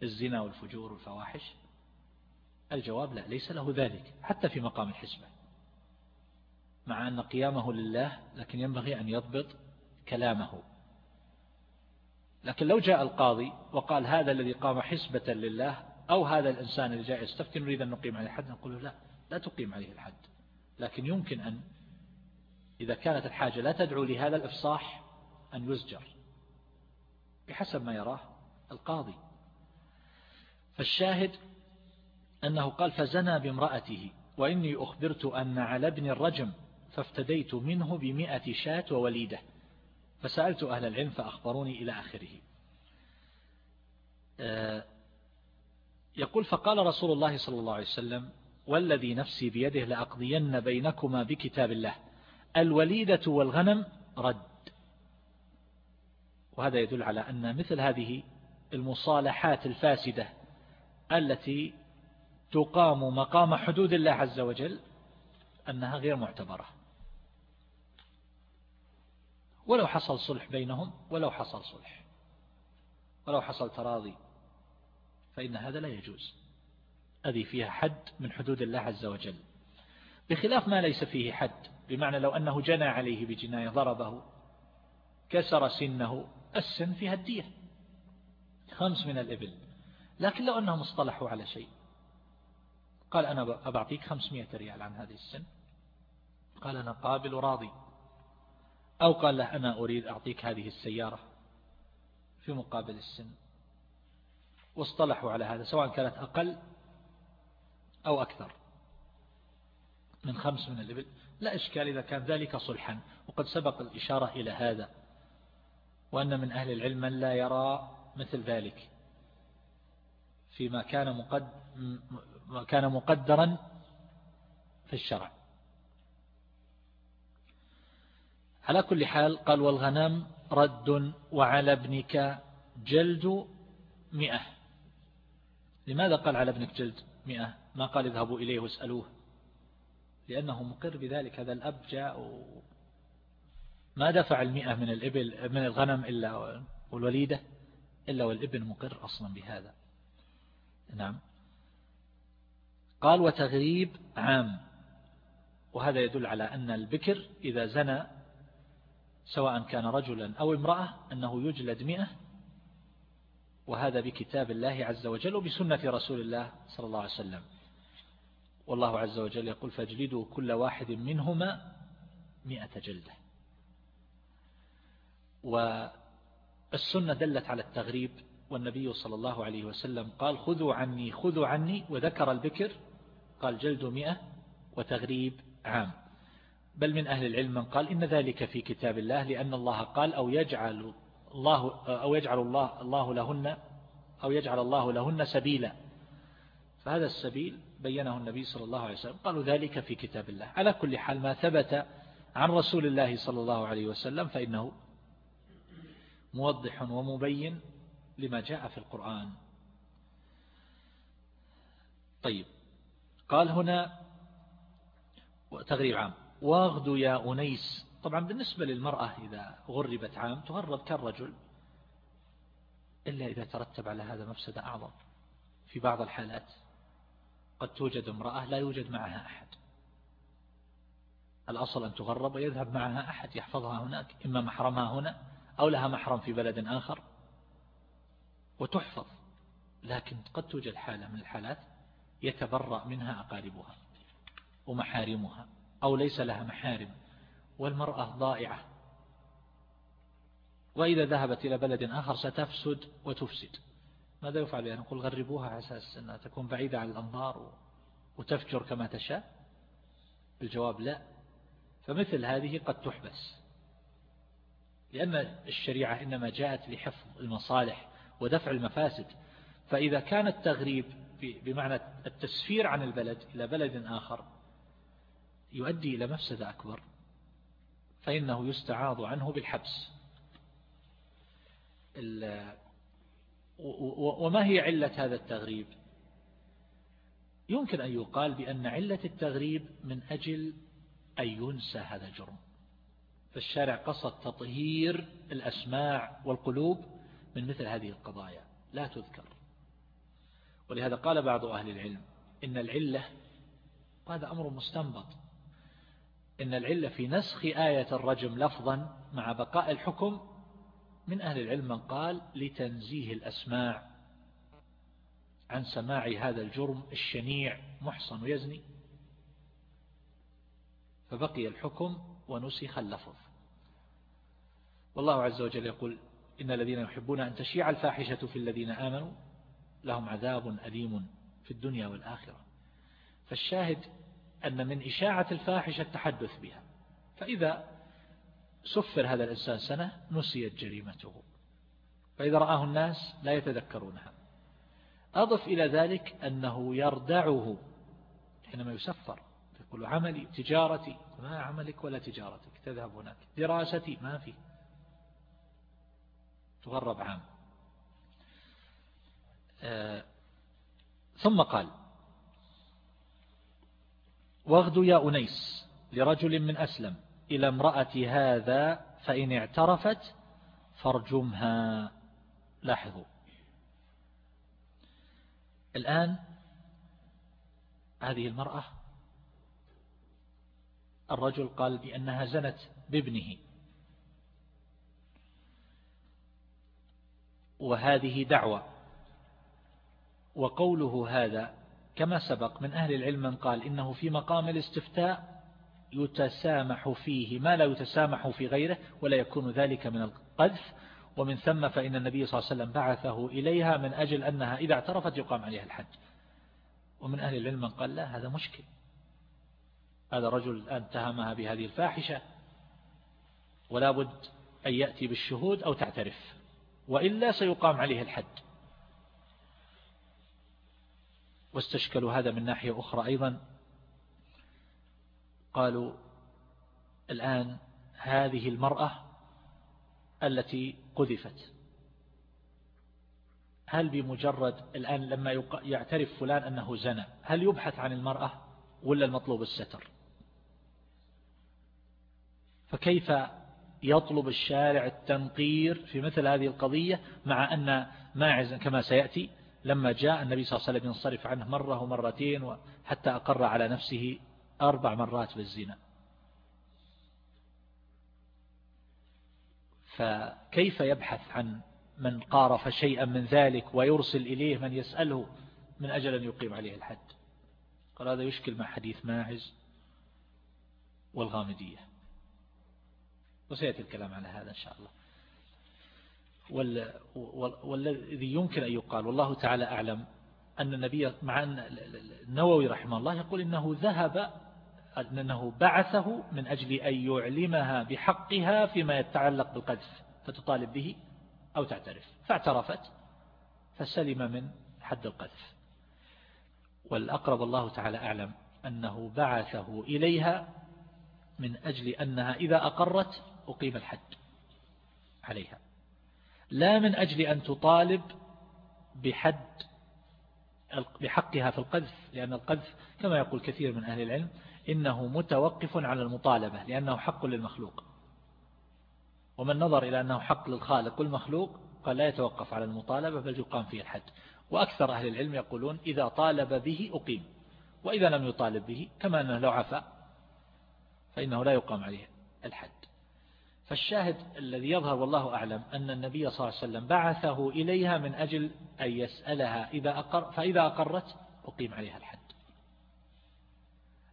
بالزنا والفجور والفواحش؟ الجواب لا ليس له ذلك حتى في مقام الحسبة. مع أن قيامه لله لكن ينبغي أن يضبط كلامه. لكن لو جاء القاضي وقال هذا الذي قام حسبة لله أو هذا الإنسان اللي جاء يستفتي نريد أن نقيم عليه الحد نقول لا لا تقيم عليه الحد. لكن يمكن أن إذا كانت الحاجة لا تدعو لهذا الإفصاح أن يزجر بحسب ما يراه القاضي. فالشاهد أنه قال فزنى بامرأته وإني أخبرت أن على ابن الرجم فافتديت منه بمئة شاة ووليدة فسألت أهل العلم فأخبروني إلى آخره. آه، يقول فقال رسول الله صلى الله عليه وسلم والذي نفسي بيده لأقضين بينكما بكتاب الله الوليدة والغنم رد. وهذا يدل على أن مثل هذه المصالحات الفاسدة التي تقام مقام حدود الله عز وجل أنها غير معتبرة. ولو حصل صلح بينهم ولو حصل صلح ولو حصل تراضي فإن هذا لا يجوز. هذه فيها حد من حدود الله عز وجل. بخلاف ما ليس فيه حد بمعنى لو أنه جنى عليه بجناية ضربه كسر سنه السن فيها الدية. خمس من الإبل. لكن لو أنهم اصطلحوا على شيء. قال أنا أبعطيك خمسمائة ريال عن هذه السن. قال أنا قابل وراضي أو قال له أنا أريد أعطيك هذه السيارة في مقابل السن. واصطلحوا على هذا سواء كانت أقل أو أكثر. من خمس من الإبل. لا إشكال إذا كان ذلك صلحا. وقد سبق الإشارة إلى هذا. وأن من أهل العلم من لا يرى مثل ذلك. فيما كان مقد ما كان مقدرا في الشرع. على كل حال قال والغنم رد وعلى ابنك جلد مئة. لماذا قال على ابنك جلد مئة؟ ما قال اذهبوا إليه واسألوه. لأنه مقر بذلك هذا الأب جاء ما دفع المئة من الإبل من الغنم إلا والوليدة إلا والإبن مقر أصلا بهذا. نعم. قال وتغريب عام. وهذا يدل على أن البكر إذا زنى سواء كان رجلا أو امرأة أنه يجلد مئة وهذا بكتاب الله عز وجل وبسنة رسول الله صلى الله عليه وسلم. والله عز وجل يقول فاجلدوا كل واحد منهما مئة جلدة. والسنة دلت على التغريب والنبي صلى الله عليه وسلم قال خذوا عني خذوا عني. وذكر البكر قال جلد مئة وتغريب عام. بل من أهل العلم من قال إن ذلك في كتاب الله لأن الله قال أو يجعل الله أو يجعل الله الله لهن أو يجعل الله لهن سبيلا. فهذا السبيل بينه النبي صلى الله عليه وسلم. قالوا ذلك في كتاب الله. على كل حال ما ثبت عن رسول الله صلى الله عليه وسلم فإنه موضح ومبين لما جاء في القرآن. طيب. قال هنا تغريب عام. واغد يا أنيس طبعا بالنسبة للمرأة إذا غربت عام تغرب كالرجل إلا إذا ترتب على هذا مفسدة أعظم. في بعض الحالات قد توجد امرأة لا يوجد معها أحد. الأصل أن تغرب ويذهب معها أحد يحفظها هناك إما محرمها هنا أو لها محرم في بلد آخر وتحفظ. لكن قد توجد حالة من الحالات يتبرأ منها أقاربها ومحارمها أو ليس لها محارم. والمرأة ضائعة. وإذا ذهبت إلى بلد آخر ستفسد وتفسد. ماذا يفعل؟ بها نقول غربوها على أساس أنها تكون بعيدة عن الأنظار وتفجر كما تشاء؟ الجواب لا. فمثل هذه قد تحبس. لأن الشريعة إنما جاءت لحفظ المصالح ودفع المفاسد. فإذا كان التغريب بمعنى التسفير عن البلد إلى بلد آخر يؤدي إلى مفسدة أكبر. فإنه يستعاض عنه بالحبس. وما هي علة هذا التغريب؟ يمكن أن يقال بأن علة التغريب من أجل أن ينسى هذا الجرم. فالشارع قصد تطهير الأسماع والقلوب من مثل هذه القضايا. لا تذكر. ولهذا قال بعض أهل العلم إن العلة وهذا أمر مستنبط إن العلة في نسخ آية الرجم لفظا مع بقاء الحكم من أهل العلم من قال لتنزيه الأسماع. عن سماع هذا الجرم الشنيع محصن يزني. فبقي الحكم ونسخ اللفظ. والله عز وجل يقول إن الذين يحبون أن تشيع الفاحشة في الذين آمنوا لهم عذاب أليم في الدنيا والآخرة. فالشاهد أن من إشاعة الفاحشة التحدث بها. فإذا سفر هذا الإنسان سنة نسيت جريمته. فإذا رآه الناس لا يتذكرونها. أضف إلى ذلك أنه يردعه حينما يسفر. يقول عملي تجارتي. ما عملك ولا تجارتك. تذهب هناك. دراستي ما في. تغرب عام. آه ثم قال واغدو يا أنيس لرجل من أسلم إلى امرأة هذا فإن اعترفت فارجمها. لاحظوا. الآن هذه المرأة الرجل قال بأنها زنت بابنه. وهذه دعوة. وقوله هذا كما سبق من أهل العلم من قال إنه في مقام الاستفتاء يتسامح فيه ما لا يتسامح في غيره ولا يكون ذلك من القذف. ومن ثم فإن النبي صلى الله عليه وسلم بعثه إليها من أجل أنها إذا اعترفت يقام عليها الحج. ومن أهل العلم من قال لا هذا مشكل. هذا رجل الآن اتهمها بهذه الفاحشة. ولا بد أن يأتي بالشهود أو تعترف. وإلا سيقام عليه الحد واستشكلوا هذا من ناحية أخرى أيضا. قالوا الآن هذه المرأة التي قذفت. هل بمجرد الآن لما يعترف فلان أنه زنى هل يبحث عن المرأة ولا المطلوب الستر؟ فكيف يطلب الشارع التنقير في مثل هذه القضية مع أن ماعز كما سيأتي لما جاء النبي صلى الله عليه وسلم ينصرف عنه مرة ومرتين وحتى أقر على نفسه أربع مرات بالزنا. فكيف يبحث عن من قارف شيئا من ذلك ويرسل إليه من يسأله من أجل أن يقيم عليه الحد؟ قال هذا يشكل مع حديث ماعز والغامدية. وسيأتي الكلام على هذا إن شاء الله. والذي يمكن أن يقال والله تعالى أعلم أن النبي مع أن النووي رحمه الله يقول إنه ذهب أنه بعثه من أجل أن يعلمها بحقها فيما يتعلق بالقذف فتطالب به أو تعترف فاعترفت فسلم من حد القذف. والأقرب الله تعالى أعلم أنه بعثه إليها من أجل أنها إذا أقرت أقيم الحد عليها. لا من أجل أن تطالب بحد بحقها في القذف لأن القذف كما يقول كثير من أهل العلم إنه متوقف على المطالبة لأنه حق للمخلوق. ومن نظر إلى أنه حق للخالق والمخلوق قال لا يتوقف على المطالبة بل يقام فيه الحد. وأكثر أهل العلم يقولون إذا طالب به أقيم وإذا لم يطالب به كما أنه لو عفى فإنه لا يقام عليه الحد. فالشاهد الذي يظهر والله أعلم أن النبي صلى الله عليه وسلم بعثه إليها من أجل أن يسألها إذا أقر فإذا أقرت أقيم عليها الحد.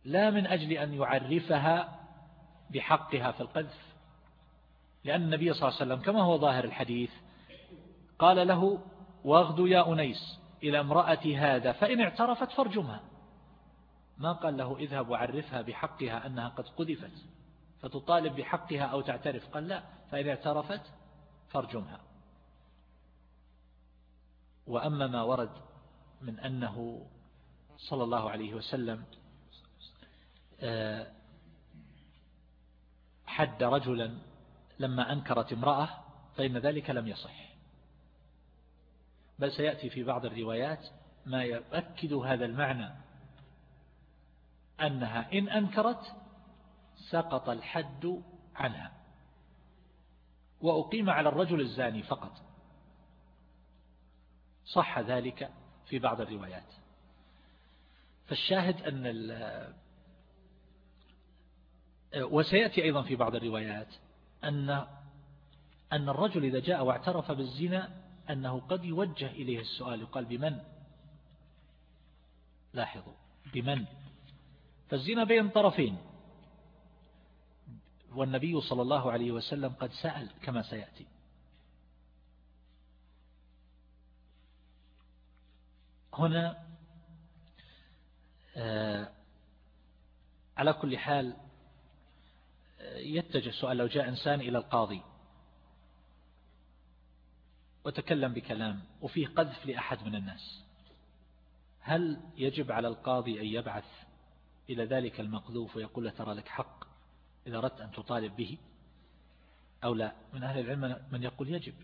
لا من أجل أن يعرفها بحقها في القذف لأن النبي صلى الله عليه وسلم كما هو ظاهر الحديث قال له واغدو يا أنيس إلى امرأة هذا فإن اعترفت فارجمها. ما قال له اذهب وعرفها بحقها أنها قد قذفت. فتطالب بحقها أو تعترف. قال لا فإن اعترفت فارجمها. وأما ما ورد من أنه صلى الله عليه وسلم آه، حد رجلا لما أنكرت امرأة فإن ذلك لم يصح. بل سيأتي في بعض الروايات ما يؤكد هذا المعنى أنها إن أنكرت سقط الحد عنها. وأقيم على الرجل الزاني فقط. صح ذلك في بعض الروايات. فالشاهد أن وسيأتي أيضا في بعض الروايات أن أن الرجل إذا جاء واعترف بالزنا أنه قد يوجه إليه السؤال يقال بمن؟ لاحظوا بمن؟ فالزنا بين طرفين. والنبي صلى الله عليه وسلم قد سأل كما سيأتي. هنا آه، على كل حال آه، يتجه السؤال لو جاء إنسان إلى القاضي وتكلم بكلام وفيه قذف لأحد من الناس هل يجب على القاضي أن يبعث إلى ذلك المقذوف ويقول له ترى لك حق؟ إذا أردت أن تطالب به أو لا. من أهل العلم من يقول يجب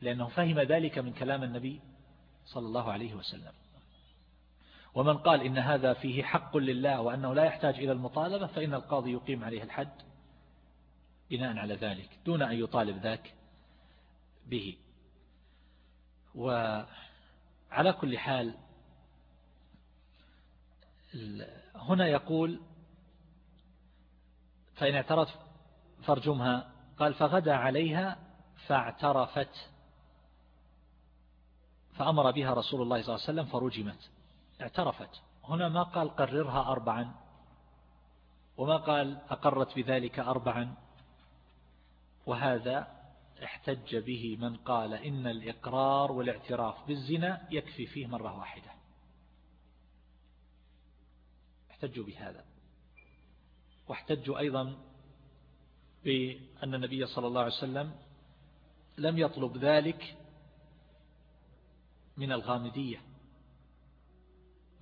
لأنه فهم ذلك من كلام النبي صلى الله عليه وسلم. ومن قال إن هذا فيه حق لله وأنه لا يحتاج إلى المطالبة فإن القاضي يقيم عليه الحد بناء على ذلك دون أن يطالب ذاك به. وعلى كل حال هنا يقول فإن اعترف فرجمها قال فغدا عليها فاعترفت فأمر بها رسول الله صلى الله عليه وسلم فرجمت اعترفت. هنا ما قال قررها أربعا وما قال أقرت بذلك أربعا. وهذا احتج به من قال إن الإقرار والاعتراف بالزنا يكفي فيه مرة واحدة. احتجوا بهذا. واحتجوا أيضا بأن النبي صلى الله عليه وسلم لم يطلب ذلك من الغامدية.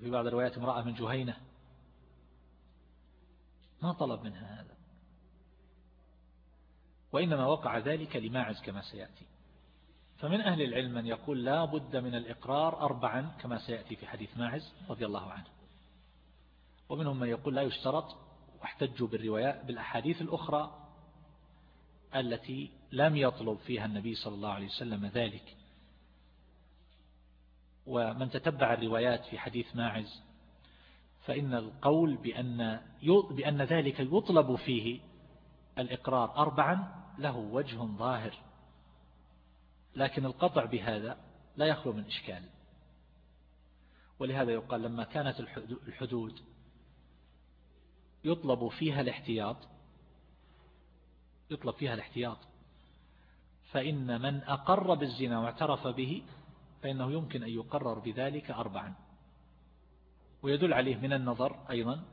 في بعض الروايات امرأة من جهينة. ما طلب منها هذا. وإنما وقع ذلك لماعز كما سيأتي. فمن أهل العلم من يقول لا بد من الإقرار أربعا كما سيأتي في حديث ماعز رضي الله عنه. ومنهم من يقول لا يشترط واحتجوا بالروايات بالأحاديث الأخرى التي لم يطلب فيها النبي صلى الله عليه وسلم ذلك. ومن تتبع الروايات في حديث ماعز فإن القول بأن, بأن ذلك يطلب فيه الإقرار أربعا له وجه ظاهر. لكن القطع بهذا لا يخلو من إشكال. ولهذا يقال لما كانت الحدود يطلب فيها الاحتياط يطلب فيها الاحتياط. فإن من أقر بالزنا واعترف به فإنه يمكن أن يقرر بذلك أربعا. ويدل عليه من النظر أيضا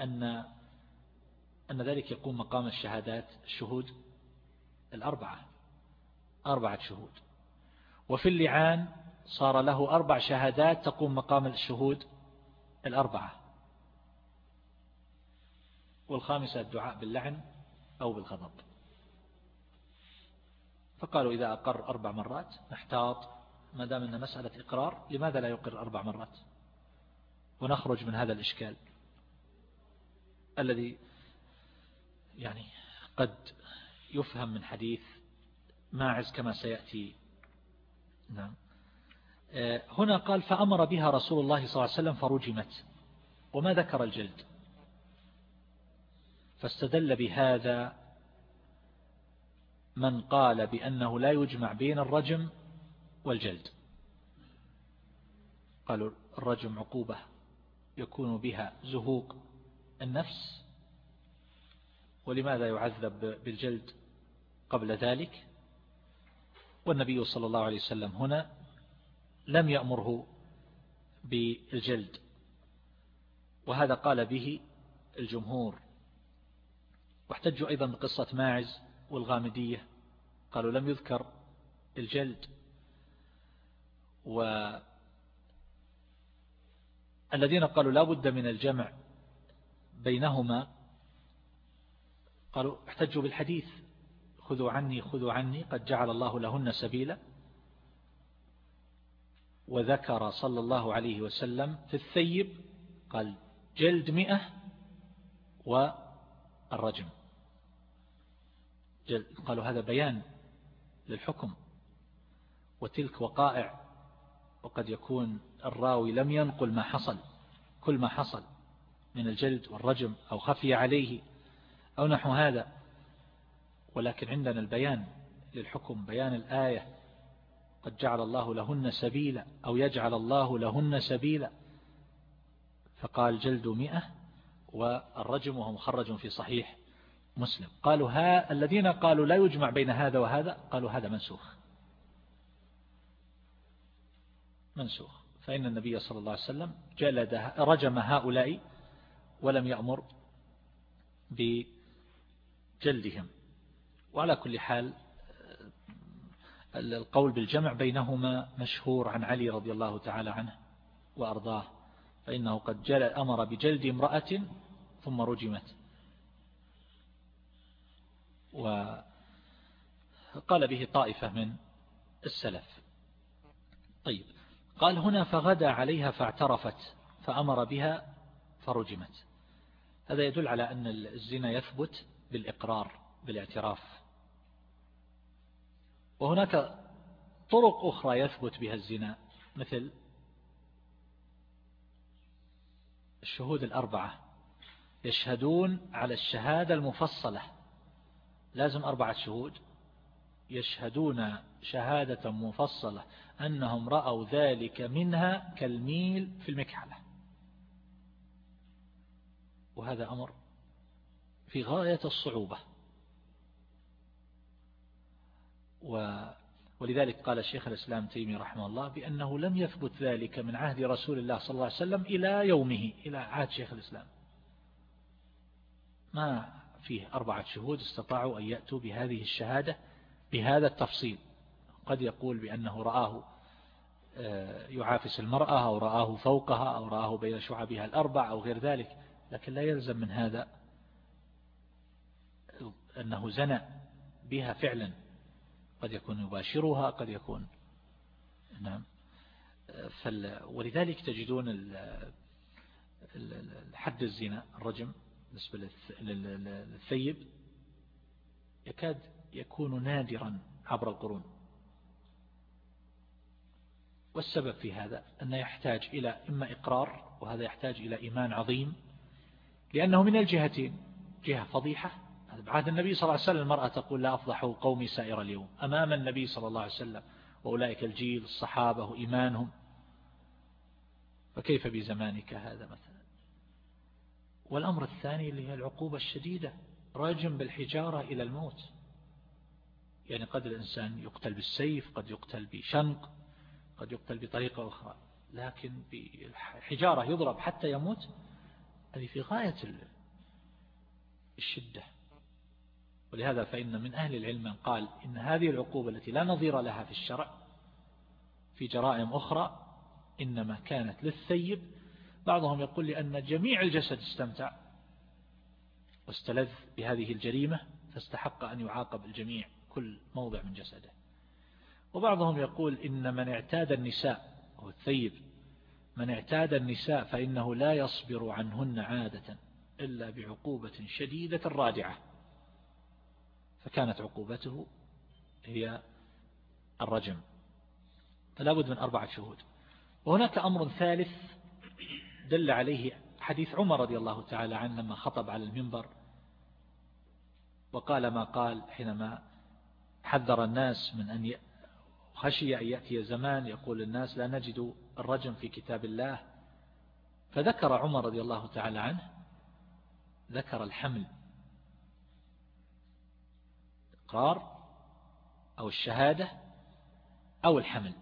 أن أن ذلك يقوم مقام الشهادات الشهود الأربعة أربعة شهود. وفي اللعان صار له أربع شهادات تقوم مقام الشهود الأربعة. والخامسة الدعاء باللعن أو بالغضب. فقالوا إذا أقر أربع مرات نحتاط ما دام أن مسألة إقرار لماذا لا يقر أربع مرات؟ ونخرج من هذا الإشكال الذي يعني قد يفهم من حديث ماعز كما سيأتي. نعم. آه، هنا قال فأمر بها رسول الله صلى الله عليه وسلم فرجمت وما ذكر الجلد. فاستدل بهذا من قال بأنه لا يجمع بين الرجم والجلد. قالوا الرجم عقوبة يكون بها زهوق النفس. ولماذا يعذب بالجلد قبل ذلك؟ والنبي صلى الله عليه وسلم هنا لم يأمره بالجلد وهذا قال به الجمهور. واحتجوا أيضا بقصة ماعز والغامدية. قالوا لم يذكر الجلد. والذين قالوا لا بد من الجمع بينهما قالوا احتجوا بالحديث. خذوا عني خذوا عني قد جعل الله لهن سبيلا. وذكر صلى الله عليه وسلم في الثيب قال جلد مئة والرجم. جلد قالوا هذا بيان للحكم وتلك وقائع وقد يكون الراوي لم ينقل ما حصل كل ما حصل من الجلد والرجم أو خفي عليه أو نحو هذا. ولكن عندنا البيان للحكم بيان الآية قد جعل الله لهن سبيلا أو يجعل الله لهن سبيلا. فقال جلد مئة والرجم وهو مخرج في صحيح مسلم. قالوا ها الذين قالوا لا يجمع بين هذا وهذا قالوا هذا منسوخ. منسوخ. فإن النبي صلى الله عليه وسلم جلد رجم هؤلاء ولم يأمر بجلدهم. وعلى كل حال القول بالجمع بينهما مشهور عن علي رضي الله تعالى عنه وأرضاه. فإنه قد جل أمر بجلد امرأة ثم رجمت. وقال به طائفة من السلف. طيب قال هنا فغدا عليها فاعترفت فأمر بها فرجمت. هذا يدل على أن الزنا يثبت بالإقرار بالاعتراف. وهناك طرق أخرى يثبت بها الزنا مثل الشهود الأربعة يشهدون على الشهادة المفصلة. لازم أربعة شهود يشهدون شهادة مفصلة أنهم رأوا ذلك منها كالميل في المكحلة. وهذا أمر في غاية الصعوبة. ولذلك قال الشيخ الإسلام تيمي رحمه الله بأنه لم يثبت ذلك من عهد رسول الله صلى الله عليه وسلم إلى يومه إلى عهد شيخ الإسلام. ما فيه أربعة شهود استطاعوا أن يأتوا بهذه الشهادة بهذا التفصيل. قد يقول بأنه رآه آه، يعافس المرأة أو رآه فوقها أو رآه بين شعبها الأربع أو غير ذلك لكن لا يلزم من هذا أنه زنى بها فعلا. قد يكون يباشرها قد يكون نعم. ولذلك تجدون الحد الزنا الرجم بالنسبة للثيب يكاد يكون نادرا عبر القرون. والسبب في هذا أنه يحتاج إلى إما إقرار وهذا يحتاج إلى إيمان عظيم لأنه من الجهتين جهة فضيحة. بعد النبي صلى الله عليه وسلم المرأة تقول لا أفضح قومي سائر اليوم. أمام النبي صلى الله عليه وسلم وأولئك الجيل الصحابة وإيمانهم. فكيف بزمانك هذا مثلا؟ والأمر الثاني اللي هي العقوبة الشديدة رجم بالحجارة إلى الموت. يعني قد الإنسان يقتل بالسيف قد يقتل بشنق قد يقتل بطريقة أخرى. لكن بالحجارة يضرب حتى يموت هذه في غاية الشدة. ولهذا فإن من أهل العلم من قال إن هذه العقوبة التي لا نظير لها في الشرع في جرائم أخرى إنما كانت للثيب بعضهم يقول لأن جميع الجسد استمتع. واستلذ بهذه الجريمة فاستحق أن يعاقب الجميع كل موضع من جسده. وبعضهم يقول إن من اعتاد النساء هو الثيب من اعتاد النساء فإنه لا يصبر عنهن عادة إلا بعقوبة شديدة رادعة. فكانت عقوبته هي الرجم. فلا بد من أربعة شهود. وهناك أمر ثالث دل عليه حديث عمر رضي الله تعالى عنه لما خطب على المنبر وقال ما قال حينما حذر الناس من أن خشي أن يأتي زمان يقول الناس لا نجد الرجم في كتاب الله. فذكر عمر رضي الله تعالى عنه ذكر الحمل إقرار أو الشهادة أو الحمل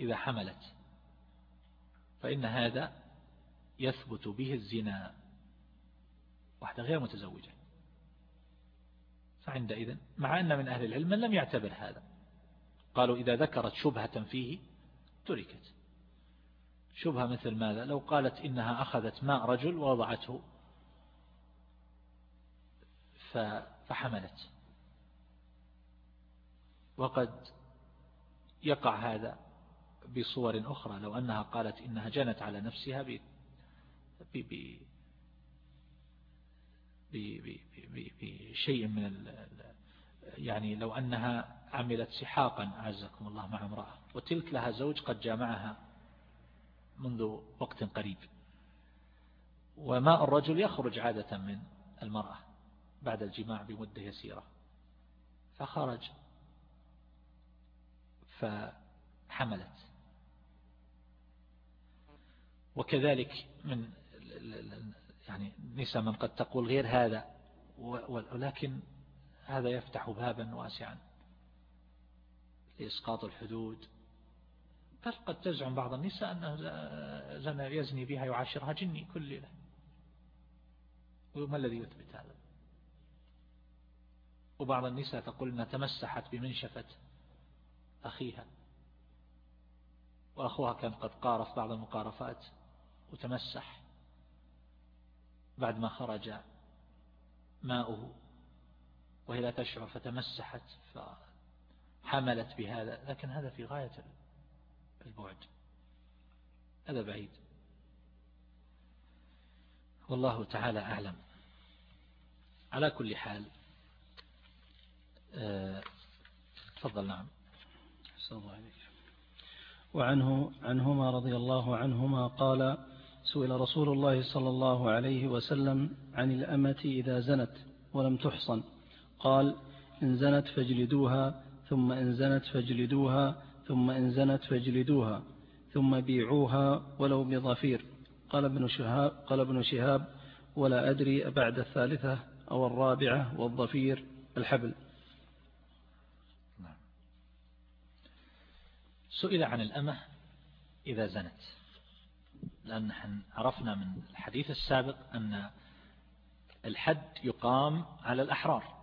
إذا حملت. فإن هذا يثبت به الزنا. واحدة غير متزوجة. فعندئذ مع أن من أهل العلم من لم يعتبر هذا. قالوا إذا ذكرت شبهة فيه تركت. شبهة مثل ماذا؟ لو قالت إنها أخذت ماء رجل ووضعته فحملت. وقد يقع هذا بصور أخرى لو أنها قالت إنها جنت على نفسها بشيء من يعني لو أنها عملت سحاقا أعزكم الله مع امرأة. وتلك لها زوج قد جامعها منذ وقت قريب. وماء الرجل يخرج عادة من المرأة بعد الجماع بمدة يسيرة. فخرج فحملت. وكذلك من يعني نساء من قد تقول غير هذا ولكن هذا يفتح بابا واسعا لإسقاط الحدود. بل قد تزعم بعض النساء أنه زنا يزني بها يعاشرها جني كل ليلة وما الذي يثبت هذا؟ وبعض النساء تقول أنها تمسحت بمنشفة أخيها. وأخوها كان قد قارف بعض المقارفات وتمسح. بعد ما خرج ماؤه وهي لا تشعر فتمسحت فحملت بهذا. لكن هذا في غاية البعد. هذا بعيد. والله تعالى أعلم. على كل حال آه، تفضل نعم. وعنه عنهما رضي الله عنهما قال سئل رسول الله صلى الله عليه وسلم عن الأمة إذا زنت ولم تحصن. قال إن زنت فاجلدوها ثم إن زنت فاجلدوها ثم إن زنت فاجلدوها ثم بيعوها ولو بظفير قال ابن شهاب, قال ابن شهاب ولا أدري بعد الثالثة أو الرابعة والظفير الحبل. سئل عن الأمة إذا زنت. لأن نحن عرفنا من الحديث السابق أن الحد يقام على الأحرار.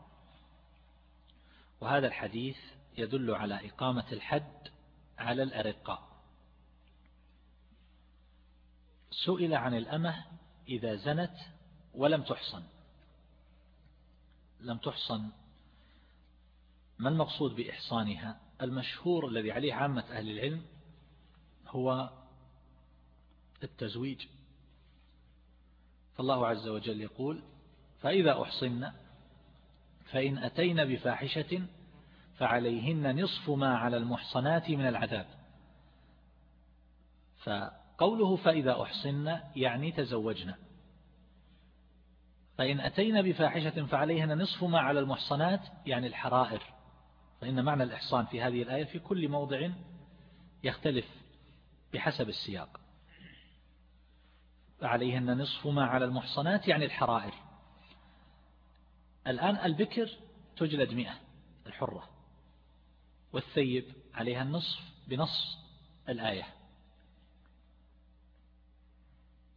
وهذا الحديث يدل على إقامة الحد على الأرقاء سئل عن الأمة إذا زنت ولم تحصن. لم تحصن ما المقصود بإحصانها؟ المشهور الذي عليه عامة أهل العلم هو التزويج. فالله عز وجل يقول فإذا أحصن فإن أتين بفاحشة فعليهن نصف ما على المحصنات من العذاب. فقوله فإذا أحصن يعني تزوجنا فإن أتينا بفاحشة فعليهن نصف ما على المحصنات يعني الحرائر. فإن معنى الإحصان في هذه الآية في كل موضع يختلف بحسب السياق. فعليهن نصف ما على المحصنات يعني الحرائر. الآن البكر تجلد مئة الحرة. والثيب عليها النصف بنص الآية.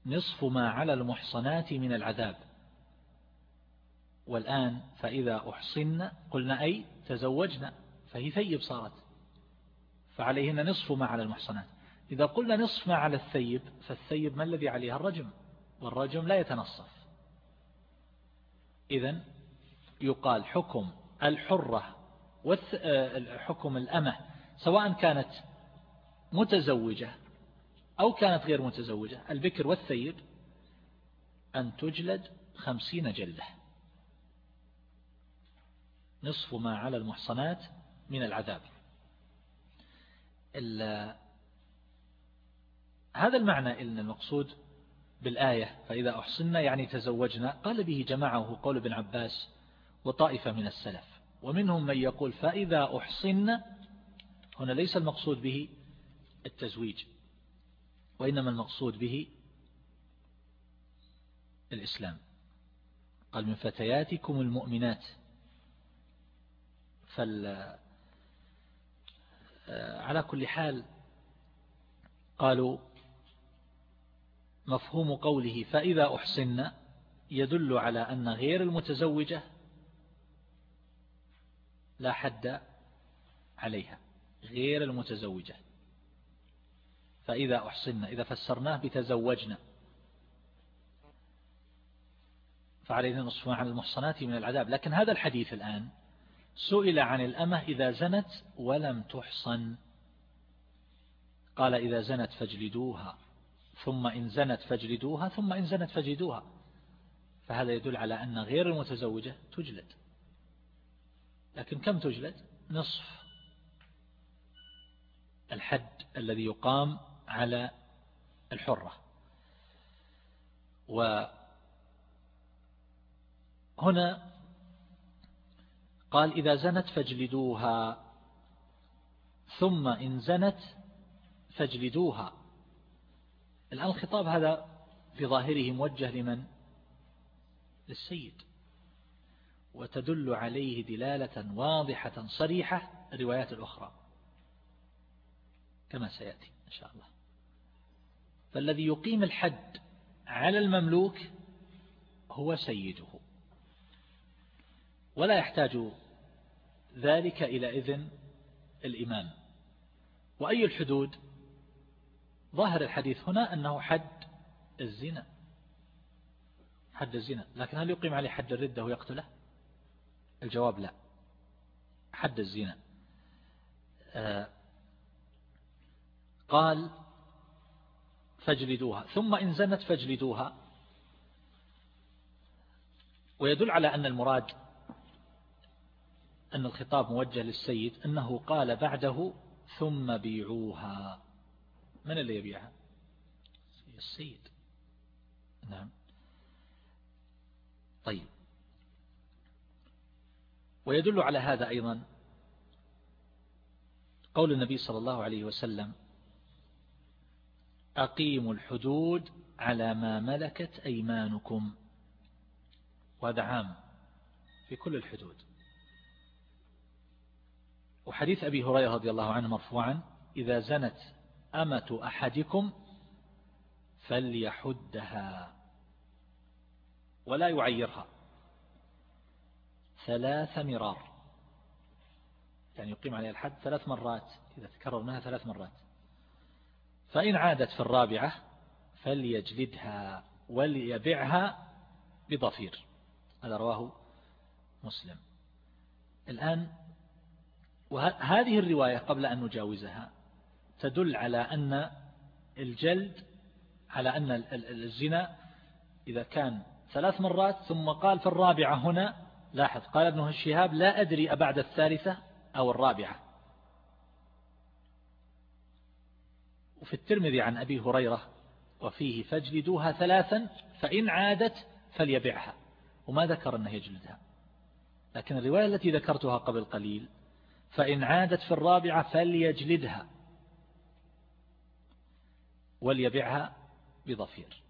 نصف ما على المحصنات من العذاب. والآن فإذا أحصن قلنا أي تزوجنا فهي ثيب صارت. فعليهن نصف ما على المحصنات. إذا قلنا نصف ما على الثيب فالثيب ما الذي عليها الرجم. والرجم لا يتنصف. إذن يقال حكم الحرة وحكم الأمة سواء كانت متزوجة أو كانت غير متزوجة. البكر والثيب أن تجلد خمسين جلدة. نصف ما على المحصنات من العذاب. هذا المعنى إن المقصود بالآية فإذا أحصنا يعني تزوجنا. قال به جماعة قول ابن عباس وطائفة من السلف. ومنهم من يقول فإذا أحصن هنا ليس المقصود به التزويج وإنما المقصود به الإسلام. قال من فتياتكم المؤمنات فال آه، على كل حال قالوا مفهوم قوله فإذا أحسن يدل على أن غير المتزوجة لا حد عليها غير المتزوجة. فإذا أحصن إذا فسرناه بتزوجنا. فعلينا نصف عن المحصنات من العذاب. لكن هذا الحديث الآن سئل عن الأمة إذا زنت ولم تحصن. قال إذا زنت فاجلدوها. ثم إن زنت فاجلدوها ثم إن زنت فاجلدوها. فهذا يدل على أن غير المتزوجة تجلد. لكن كم تجلد؟ نصف. الحد الذي يقام على الحرة. وهنا قال إذا زنت فاجلدوها ثم إن زنت فاجلدوها. الآن الخطاب هذا في ظاهره موجه لمن؟ للسيد. وتدل عليه دلالة واضحة صريحة الروايات الأخرى. كما سيأتي إن شاء الله. فالذي يقيم الحد على المملوك هو سيده. ولا يحتاج ذلك إلى إذن الإمام. وأي الحدود؟ ظاهر الحديث هنا أنه حد الزنا. حد الزنا. لكن هل يقيم عليه حد الردة ويقتله الجواب لا. حد الزنا. آه، قال فاجلدوها. ثم إن زنت فاجلدوها. ويدل على أن المراد أن الخطاب موجه للسيد أنه قال بعده ثم بيعوها. من اللي يبيعها؟ السيد. نعم. طيب. ويدل على هذا أيضا قول النبي صلى الله عليه وسلم أقيموا الحدود على ما ملكت أيمانكم. وهذا عام في كل الحدود. وحديث أبي هريرة رضي الله عنه مرفوعا إذا زنت أمة أحدكم فليحدها ولا يعيرها. ثلاث مرار. يعني يقيم عليها الحد ثلاث مرات إذا تكرر منها ثلاث مرات. فإن عادت في الرابعة فليجلدها وليبعها بضفير. هذا رواه مسلم. الآن وهذه الرواية قبل أن نجاوزها تدل على أن الجلد على أن الزنا إذا كان ثلاث مرات ثم قال في الرابعة هنا لاحظ قال ابن الشهاب لا أدري أبعد الثالثة أو الرابعة. وفي الترمذي عن أبي هريرة وفيه فاجلدوها ثلاثا فإن عادت فليبعها. وما ذكر أنه يجلدها. لكن الرواية التي ذكرتها قبل قليل فإن عادت في الرابعة فليجلدها. وليبعها بضفير.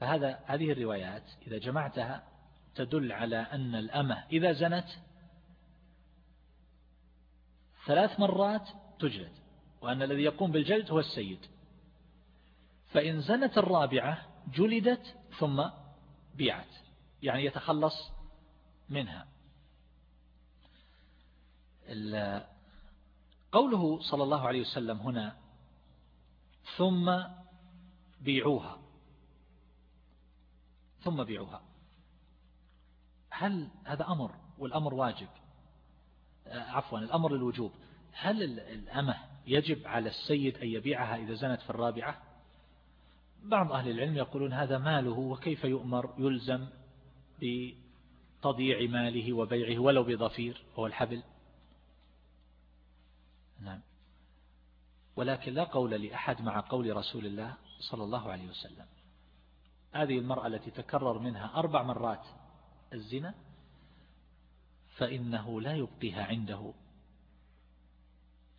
فهذا هذه الروايات إذا جمعتها تدل على أن الأمة إذا زنت ثلاث مرات تجلد وأن الذي يقوم بالجلد هو السيد. فإن زنت الرابعة جلدت ثم بيعت يعني يتخلص منها. قوله صلى الله عليه وسلم هنا ثم بيعوها. ثم بيعوها. هل هذا أمر والأمر واجب؟ آه، عفوا الأمر للوجوب. هل الأمة يجب على السيد أن يبيعها إذا زنت في الرابعة؟ بعض أهل العلم يقولون هذا ماله وكيف يؤمر يلزم بتضييع ماله وبيعه ولو بضفير هو الحبل. نعم. ولكن لا قول لأحد مع قول رسول الله صلى الله عليه وسلم. هذه المرأة التي تكرر منها أربع مرات الزنا فإنه لا يبقيها عنده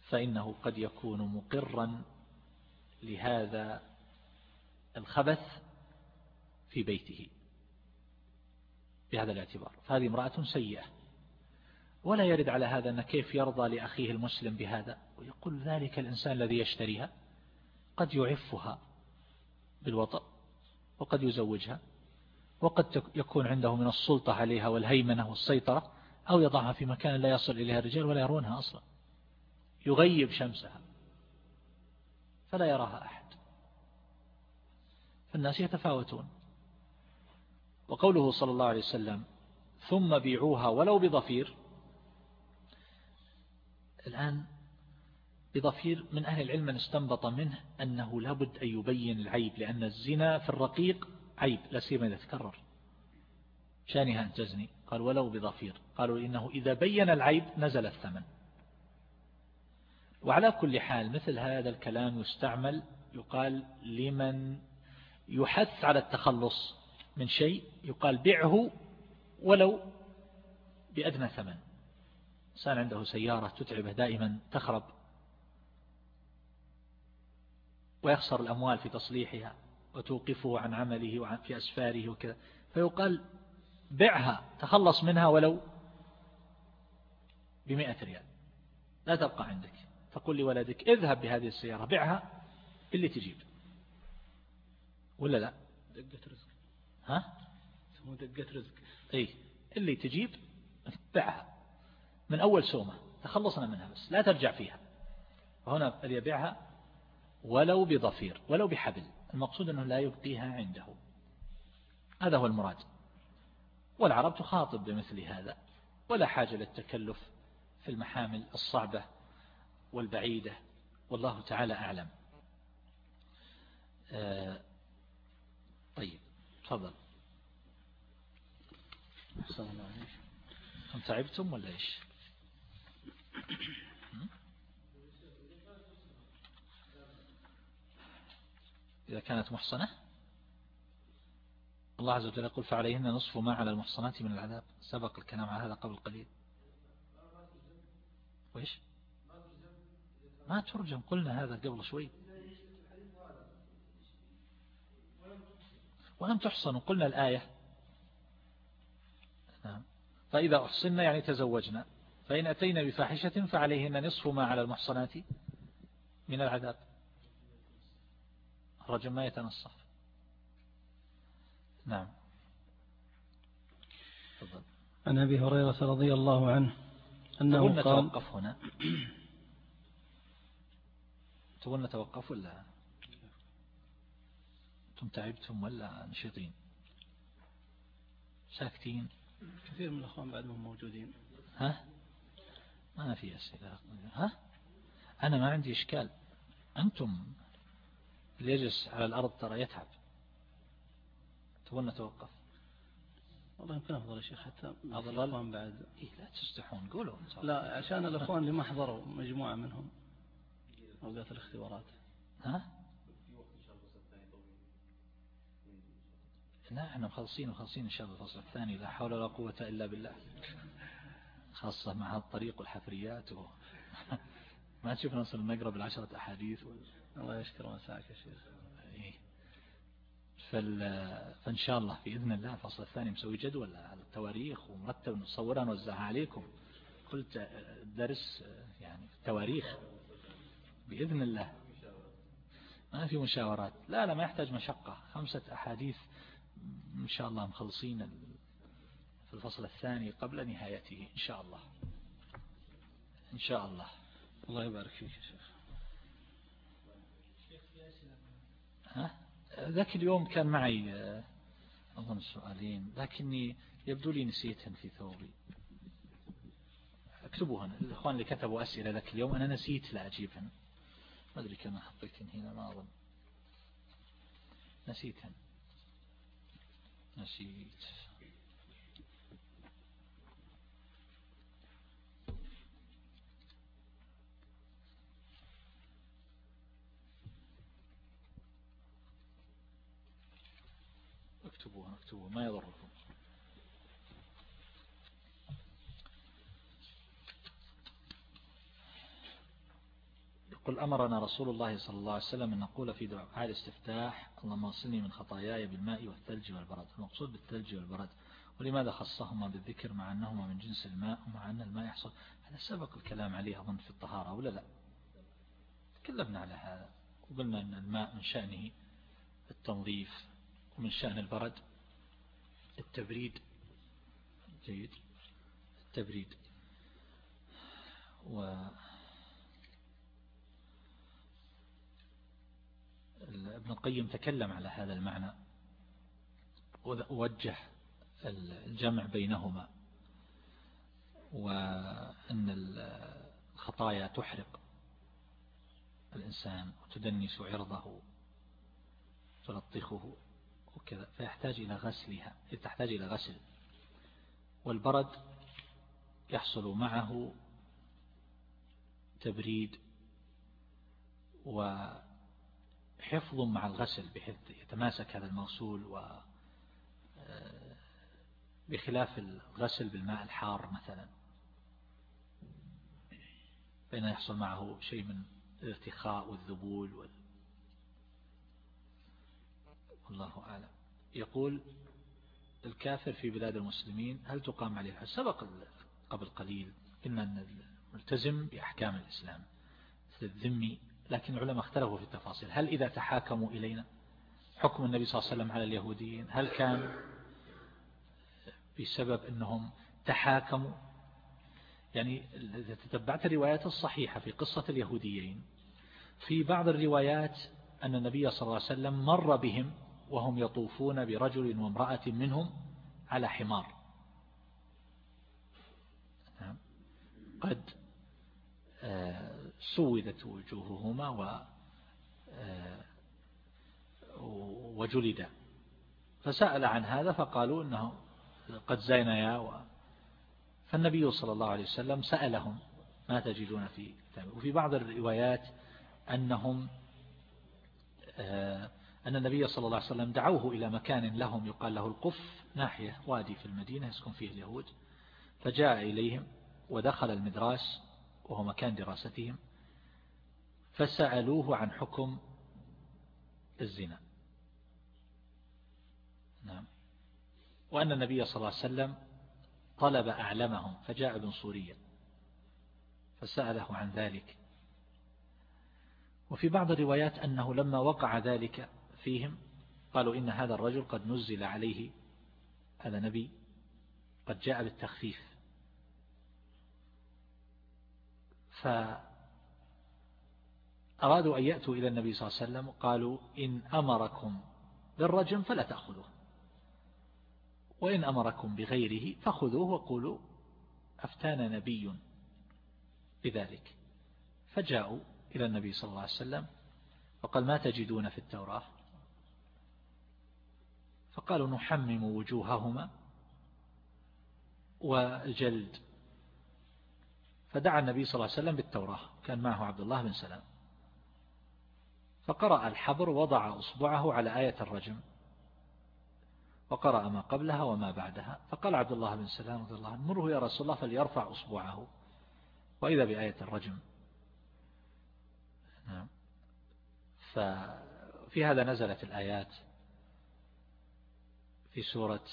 فإنه قد يكون مقرا لهذا الخبث في بيته بهذا الاعتبار. فهذه امرأة سيئة ولا يرد على هذا أن كيف يرضى لأخيه المسلم بهذا. ويقول ذلك الإنسان الذي يشتريها قد يعفها بالوطأ وقد يزوجها وقد يكون عنده من السلطة عليها والهيمنة والسيطرة أو يضعها في مكان لا يصل إليها الرجال ولا يرونها أصلا. يغيب شمسها فلا يراها أحد. فالناس يتفاوتون. وقوله صلى الله عليه وسلم ثم بيعوها ولو بضفير. الآن بضفير من أهل العلم من استنبط منه أنه لابد أن يبين العيب لأن الزنا في الرقيق عيب لا سيما إذا تكرر. شانها أن تزني. قال ولو بضفير. قالوا إنه إذا بين العيب نزل الثمن. وعلى كل حال مثل هذا الكلام يستعمل يقال لمن يحث على التخلص من شيء يقال بعه ولو بأدنى ثمن. إنسان عنده سيارة تتعبه دائما تخرب. ويخسر الأموال في تصليحها وتوقفه عن عمله وعن في أسفاره وكذا. فيقال بعها تخلص منها ولو بمئة ريال. لا تبقى عندك. تقول لولدك اذهب بهذه السيارة بعها اللي تجيب. ولا لا؟ دقة رزق. ها؟ اسمه دقة رزق. إي. اللي تجيب بعها. من أول سومة. تخلصنا منها بس. لا ترجع فيها. وهنا يبيعها ولو بضفير ولو بحبل. المقصود أنه لا يبقيها عنده. هذا هو المراد. والعرب تخاطب بمثل هذا ولا حاجة للتكلف في المحامل الصعبة والبعيدة. والله تعالى أعلم. آه طيب تفضل. أنتم تعبتم ولا إيش؟ إذا كانت محصنة. الله عز وجل يقول فعليهن نصف ما على المحصنات من العذاب. سبق الكلام على هذا قبل قليل. وإيش؟ ما ترجم. قلنا هذا قبل شوي. ولم تحصن قلنا الآية. نعم. فإذا أحصنا يعني تزوجنا. فإن أتينا بفاحشة فعليهن نصف ما على المحصنات من العذاب. الرجل ما يتنصف نعم. تفضل. عن أبي هريرة رضي الله عنه أنه قال نتوقف هنا. تقول نتوقف ولا؟ أنتم تعبتم ولا نشيطين؟ ساكتين. كثير من الأخوان بعدهم موجودين. ها؟ ما في أسئلة. ها؟ أنا ما عندي إشكال. أنتم اللي يجلس على الأرض ترى يتعب. تبون نتوقف؟ والله يمكن أفضل يا شيخ حتى الأخوان بعد. إيه لا تستحون قولوا. لا عشان الأخوان اللي ما حضروا مجموعة منهم. أوقات الاختبارات. ها؟ لا إحنا مخلصين وخلصين إن شاء الله الفصل الثاني لا حول ولا قوة إلا بالله. خاصة مع الطريق والحفريات و... ما تشوف نصل نقرأ بالعشرة أحاديث و... الله يشكر مساك يا شيخ. إيه. فإن شاء الله بإذن الله الفصل الثاني مسوي جدول على التواريخ ومرتب نصورها نوزعها عليكم. قلت درس يعني التواريخ بإذن الله. ما في مشاورات. لا لا ما يحتاج مشقة. خمسة أحاديث إن شاء الله مخلصين في الفصل الثاني قبل نهايته إن شاء الله. إن شاء الله. الله يبارك فيك يا شيخ ها ذاك اليوم كان معي آه، أظن سؤالين لكني يبدو لي نسيتهن في ثوبي اكتبوهن الإخوان اللي كتبوا أسئلة ذاك اليوم أنا نسيت لا أجيبهن ما أدري كم حطيتهن هنا ما أظن. نسيتهن نسيت. اكتبوها اكتبوها ما يضركم. قل أمرنا رسول الله صلى الله عليه وسلم أن نقول في دعاء الاستفتاح اللهم اغسلني من خطاياي بالماء والثلج والبرد. المقصود بالثلج والبرد. ولماذا خصهما بالذكر مع أنهما من جنس الماء ومع أن الماء يحصل؟ هذا سبق الكلام عليه أظن في الطهارة ولا لا؟ تكلمنا على هذا وقلنا أن الماء من شأنه التنظيف. ومن شأن البرد. التبريد. جيد. التبريد. و ابن القيم تكلم على هذا المعنى. ووجه الجمع بينهما. وأن الخطايا تحرق الإنسان وتدنس عرضه تلطخه. وكذا فيحتاج إلى غسلها تحتاج إلى غسل. والبرد يحصل معه تبريد وحفظ مع الغسل بحيث يتماسك هذا المغسول و آه، بخلاف الغسل بالماء الحار مثلا. فإن يحصل معه شيء من الارتخاء والذبول وال... والله أعلم. يقول الكافر في بلاد المسلمين هل تقام عليه؟ سبق قبل قليل أن الملتزم بأحكام الإسلام مثل الذمي لكن العلماء اختلفوا في التفاصيل. هل إذا تحاكموا إلينا حكم النبي صلى الله عليه وسلم على اليهوديين هل كان بسبب أنهم تحاكموا؟ يعني إذا تتبعت الروايات الصحيحة في قصة اليهوديين في بعض الروايات أن النبي صلى الله عليه وسلم مر بهم وهم يطوفون برجل وامرأة منهم على حمار. نعم. قد آه، سودت وجوههما و آه، وجلدا. فسأل عن هذا فقالوا أنه قد زينيا و فالنبي صلى الله عليه وسلم سألهم ما تجدون في وفي بعض الروايات أنهم آه، أن النبي صلى الله عليه وسلم دعوه إلى مكان لهم يقال له القف ناحية وادي في المدينة يسكن فيه اليهود. فجاء إليهم ودخل المدراس وهو مكان دراستهم فسألوه عن حكم الزنا. نعم. وأن النبي صلى الله عليه وسلم طلب أعلمهم فجاء ابن سوريا فسأله عن ذلك. وفي بعض الروايات أنه لما وقع ذلك فيهم قالوا إن هذا الرجل قد نزل عليه هذا نبي قد جاء بالتخفيف. فأرادوا أن يأتوا إلى النبي صلى الله عليه وسلم قالوا إن أمركم بالرجم فلا تأخذوه وإن أمركم بغيره فخذوه وقولوا أفتانا نبي بذلك. فجاءوا إلى النبي صلى الله عليه وسلم فقال ما تجدون في التوراة؟ فقالوا نحمم وجوههما والجلد. فدعا النبي صلى الله عليه وسلم بالتوراة كان معه عبد الله بن سلام. فقرأ الحبر وضع أصبعه على آية الرجم وقرأ ما قبلها وما بعدها. فقال عبد الله بن سلام رضي الله عنه مره يا رسول الله فليرفع أصبعه. وإذا بآية الرجم. نعم. ففي هذا نزلت الآيات. في سورة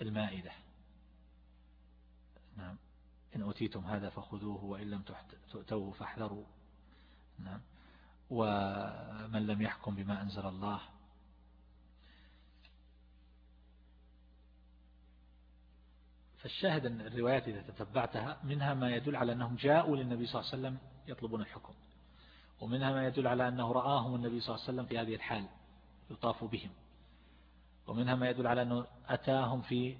المائدة. نعم. إن أتيتم هذا فخذوه وإن لم تؤتوه فاحذروا. نعم. ومن لم يحكم بما أنزل الله. فالشاهد أن الروايات إذا تتبعتها منها ما يدل على أنهم جاءوا للنبي صلى الله عليه وسلم يطلبون الحكم. ومنها ما يدل على أنه رآهم النبي صلى الله عليه وسلم في هذه الحال يطاف بهم. ومنها ما يدل على أنه أتاهم في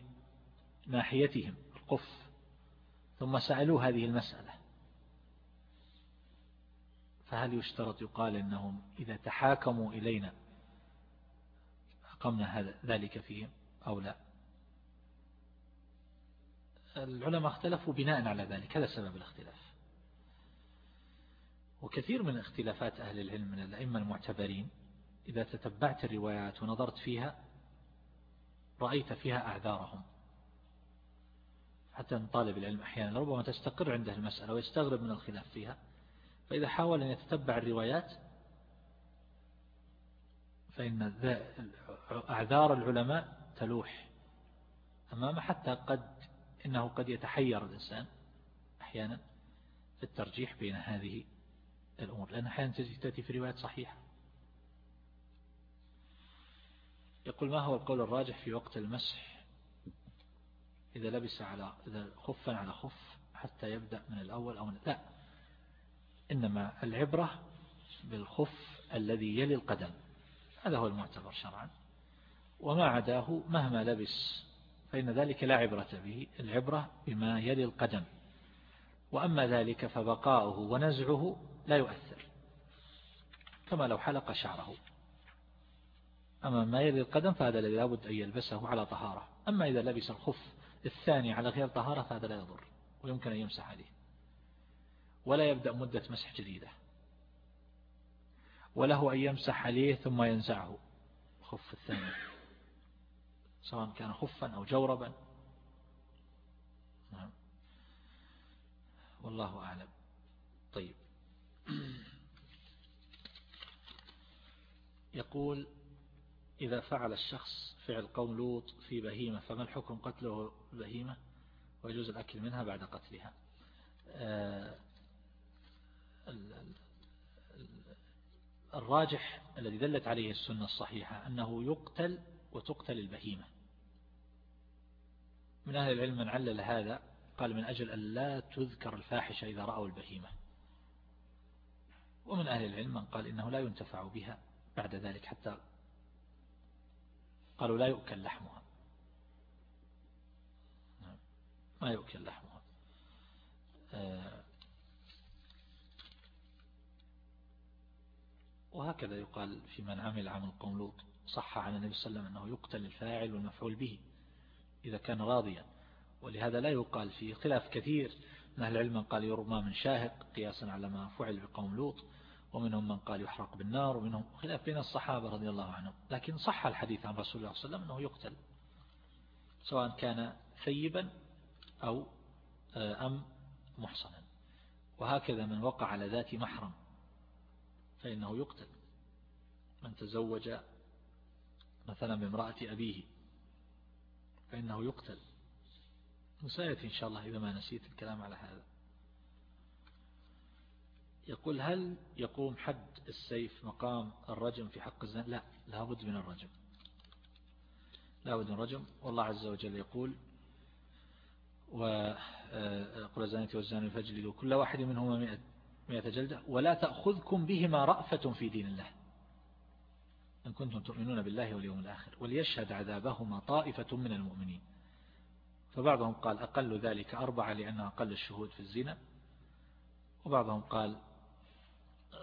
ناحيتهم القف. ثم سألوا هذه المسألة. فهل يشترط يقال أنهم إذا تحاكموا إلينا أقمنا هذا ذلك فيهم أو لا؟ العلماء اختلفوا بناء على ذلك. هذا سبب الاختلاف. وكثير من اختلافات أهل العلم من الأئمة المعتبرين إذا تتبعت الروايات ونظرت فيها رأيت فيها أعذارهم. حتى أن طالب العلم أحيانا ربما تستقر عنده المسألة ويستغرب من الخلاف فيها. فإذا حاول أن يتتبع الروايات فإن أعذار العلماء تلوح أمامه حتى قد إنه قد يتحير الإنسان أحيانا في الترجيح بين هذه الأمور. لأن أحيانا تأتي في روايات صحيحة. يقول ما هو القول الراجح في وقت المسح؟ إذا لبس على إذا خفا على خف حتى يبدأ من الأول أو من لا. إنما العبرة بالخف الذي يلي القدم. هذا هو المعتبر شرعا. وما عداه مهما لبس فإن ذلك لا عبرة به. العبرة بما يلي القدم. وأما ذلك فبقاؤه ونزعه لا يؤثر. كما لو حلق شعره. أما ما يلي القدم فهذا الذي لابد أن يلبسه على طهارة. أما إذا لبس الخف الثاني على غير طهارة فهذا لا يضر ويمكن أن يمسح عليه. ولا يبدأ مدة مسح جديدة. وله أن يمسح عليه ثم ينزعه. الخف الثاني. سواء كان خفا أو جوربا. نعم. والله أعلم. طيب. يقول إذا فعل الشخص فعل قوم لوط في بهيمة فما الحكم قتله البهيمة ويجوز الأكل منها بعد قتلها. آه، الراجح الذي دلت عليه السنة الصحيحة أنه يقتل وتقتل البهيمة. من أهل العلم من علل هذا قال من أجل أن لا تذكر الفاحشة إذا رأوا البهيمة. ومن أهل العلم من قال إنه لا ينتفع بها بعد ذلك حتى قالوا لا يؤكل لحمها. ما يؤكل لحمها. آه، وهكذا يقال في من عمل عمل قوم لوط صح عن النبي صلى الله عليه وسلم أنه يقتل الفاعل والمفعول به إذا كان راضيا. ولهذا لا يقال في اختلاف كثير. من أهل العلم قال يرمى من شاهق قياسا على ما فعل بقوم لوط. ومنهم من قال يحرق بالنار ومنهم خلاف بين الصحابة رضي الله عنهم. لكن صح الحديث عن رسول الله صلى الله عليه وسلم أنه يقتل سواء كان ثيبا أو آه، أم محصنا. وهكذا من وقع على ذات محرم فإنه يقتل. من تزوج مثلا بامرأة أبيه فإنه يقتل. وسيأتي إن شاء الله إذا ما نسيت الكلام على هذا. يقول هل يقوم حد السيف مقام الرجم في حق الزنا؟ لا لابد من الرجم. لابد من الرجم. والله عز وجل يقول وقل الزانية والزاني فاجلدوا كل واحد منهما مئة, مئة جلدة ولا تأخذكم بهما رأفة في دين الله. إن كنتم تؤمنون بالله واليوم الآخر وليشهد عذابهما طائفة من المؤمنين. فبعضهم قال أقل ذلك أربعة لأنها أقل الشهود في الزنا وبعضهم قال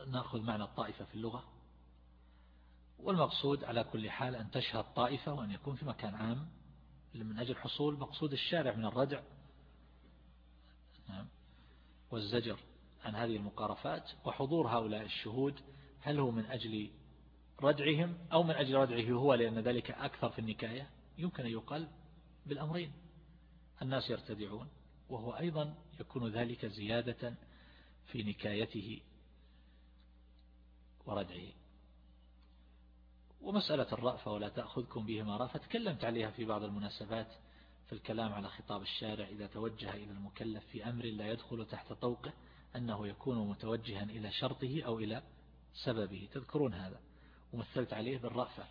نأخذ معنى الطائفة في اللغة. والمقصود على كل حال أن تشهد طائفة وأن يكون في مكان عام. من أجل حصول مقصود الشارع من الردع. نعم، والزجر عن هذه المقارفات وحضور هؤلاء الشهود. هل هو من أجل ردعهم أو من أجل ردعه هو؟ لأن ذلك أكثر في النكاية. يمكن أن يقال بالأمرين. الناس يرتدعون. وهو أيضا يكون ذلك زيادة في نكايته وردعه ومسألة الرأفة ولا تأخذكم بهما رأفة تكلمت عليها في بعض المناسبات في الكلام على خطاب الشارع إذا توجه إلى المكلف في أمر لا يدخل تحت طوقه أنه يكون متوجها إلى شرطه أو إلى سببه. تذكرون هذا. ومثلت عليه بالرأفة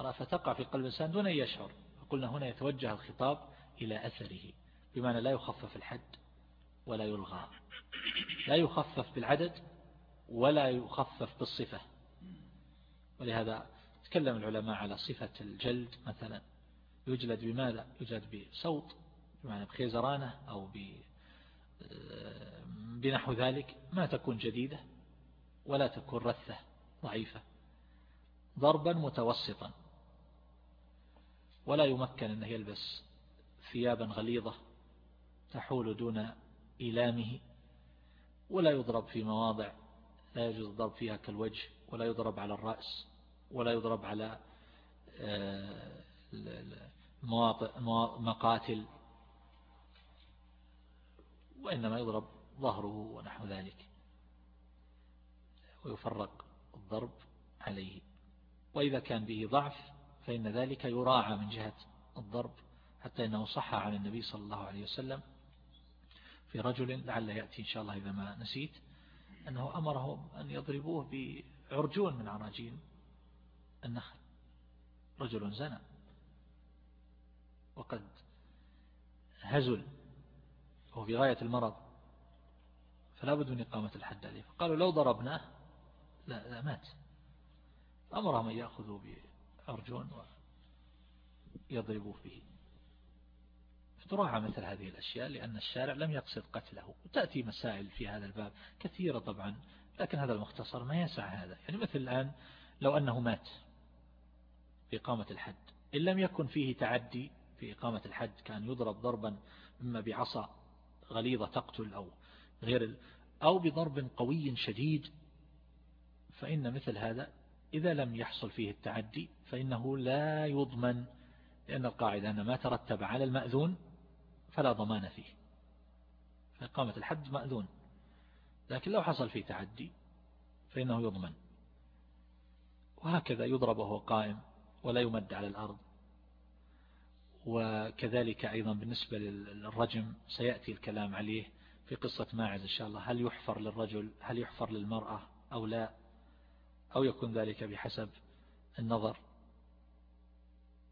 الرأفة تقع في قلب الإنسان دون أن يشعر. قلنا هنا يتوجه الخطاب إلى أثره بمعنى لا يخفف الحد ولا يلغى. لا يخفف بالعدد ولا يخفف بالصفة. ولهذا تكلم العلماء على صفة الجلد مثلا. يجلد بماذا؟ يجلد بصوت بمعنى بخيزرانة أو بنحو ذلك. ما تكون جديدة ولا تكون رثة ضعيفة. ضربا متوسطا. ولا يمكن أنه يلبس ثيابا غليظة تحول دون إيلامه. ولا يضرب في مواضع لا يجوز الضرب فيها كالوجه ولا يضرب على الرأس ولا يضرب على آه، مقاتل وإنما يضرب ظهره ونحو ذلك. ويفرق الضرب عليه. وإذا كان به ضعف فإن ذلك يراعى من جهة الضرب حتى إنه صح عن النبي صلى الله عليه وسلم في رجل لعل يأتي إن شاء الله إذا ما نسيت. أنه أمرهم أن يضربوه بعرجون من عراجين النخل. رجل زنى. وقد هزل. وهو في غاية المرض. فلا بد من إقامة الحد عليه. فقالوا لو ضربناه لا, لا مات. أمرهم أن يأخذوا بعرجون ويضربوه به فتراعى مثل هذه الأشياء لأن الشارع لم يقصد قتله وتأتي مسائل في هذا الباب كثيرة طبعا لكن هذا المختصر ما يسع هذا. يعني مثل الآن لو أنه مات في إقامة الحد إن لم يكن فيه تعدي في إقامة الحد كان يضرب ضربا إما بعصا غليظة تقتل أو غير أو بضرب قوي شديد فإن مثل هذا إذا لم يحصل فيه التعدي فإنه لا يضمن لأن القاعدة أن ما ترتب على المأذون فلا ضمان فيه. فإقامة الحد مأذون. لكن لو حصل فيه تعدي فإنه يضمن. وهكذا يضرب وهو قائم ولا يمد على الأرض. وكذلك أيضا بالنسبة للرجم سيأتي الكلام عليه في قصة ماعز إن شاء الله. هل يحفر للرجل؟ هل يحفر للمرأة أو لا؟ أو يكون ذلك بحسب النظر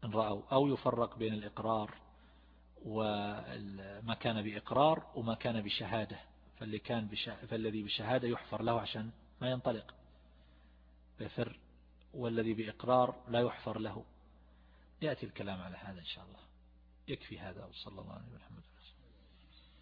إن رأوا. أو يفرق بين الإقرار وما كان بإقرار وما كان بشهادة. فاللي كان بشه... فالذي بشهادة يحفر له عشان ما ينطلق. بفر والذي بإقرار لا يحفر له. يأتي الكلام على هذا إن شاء الله. يكفي هذا وصلى الله عليه وسلم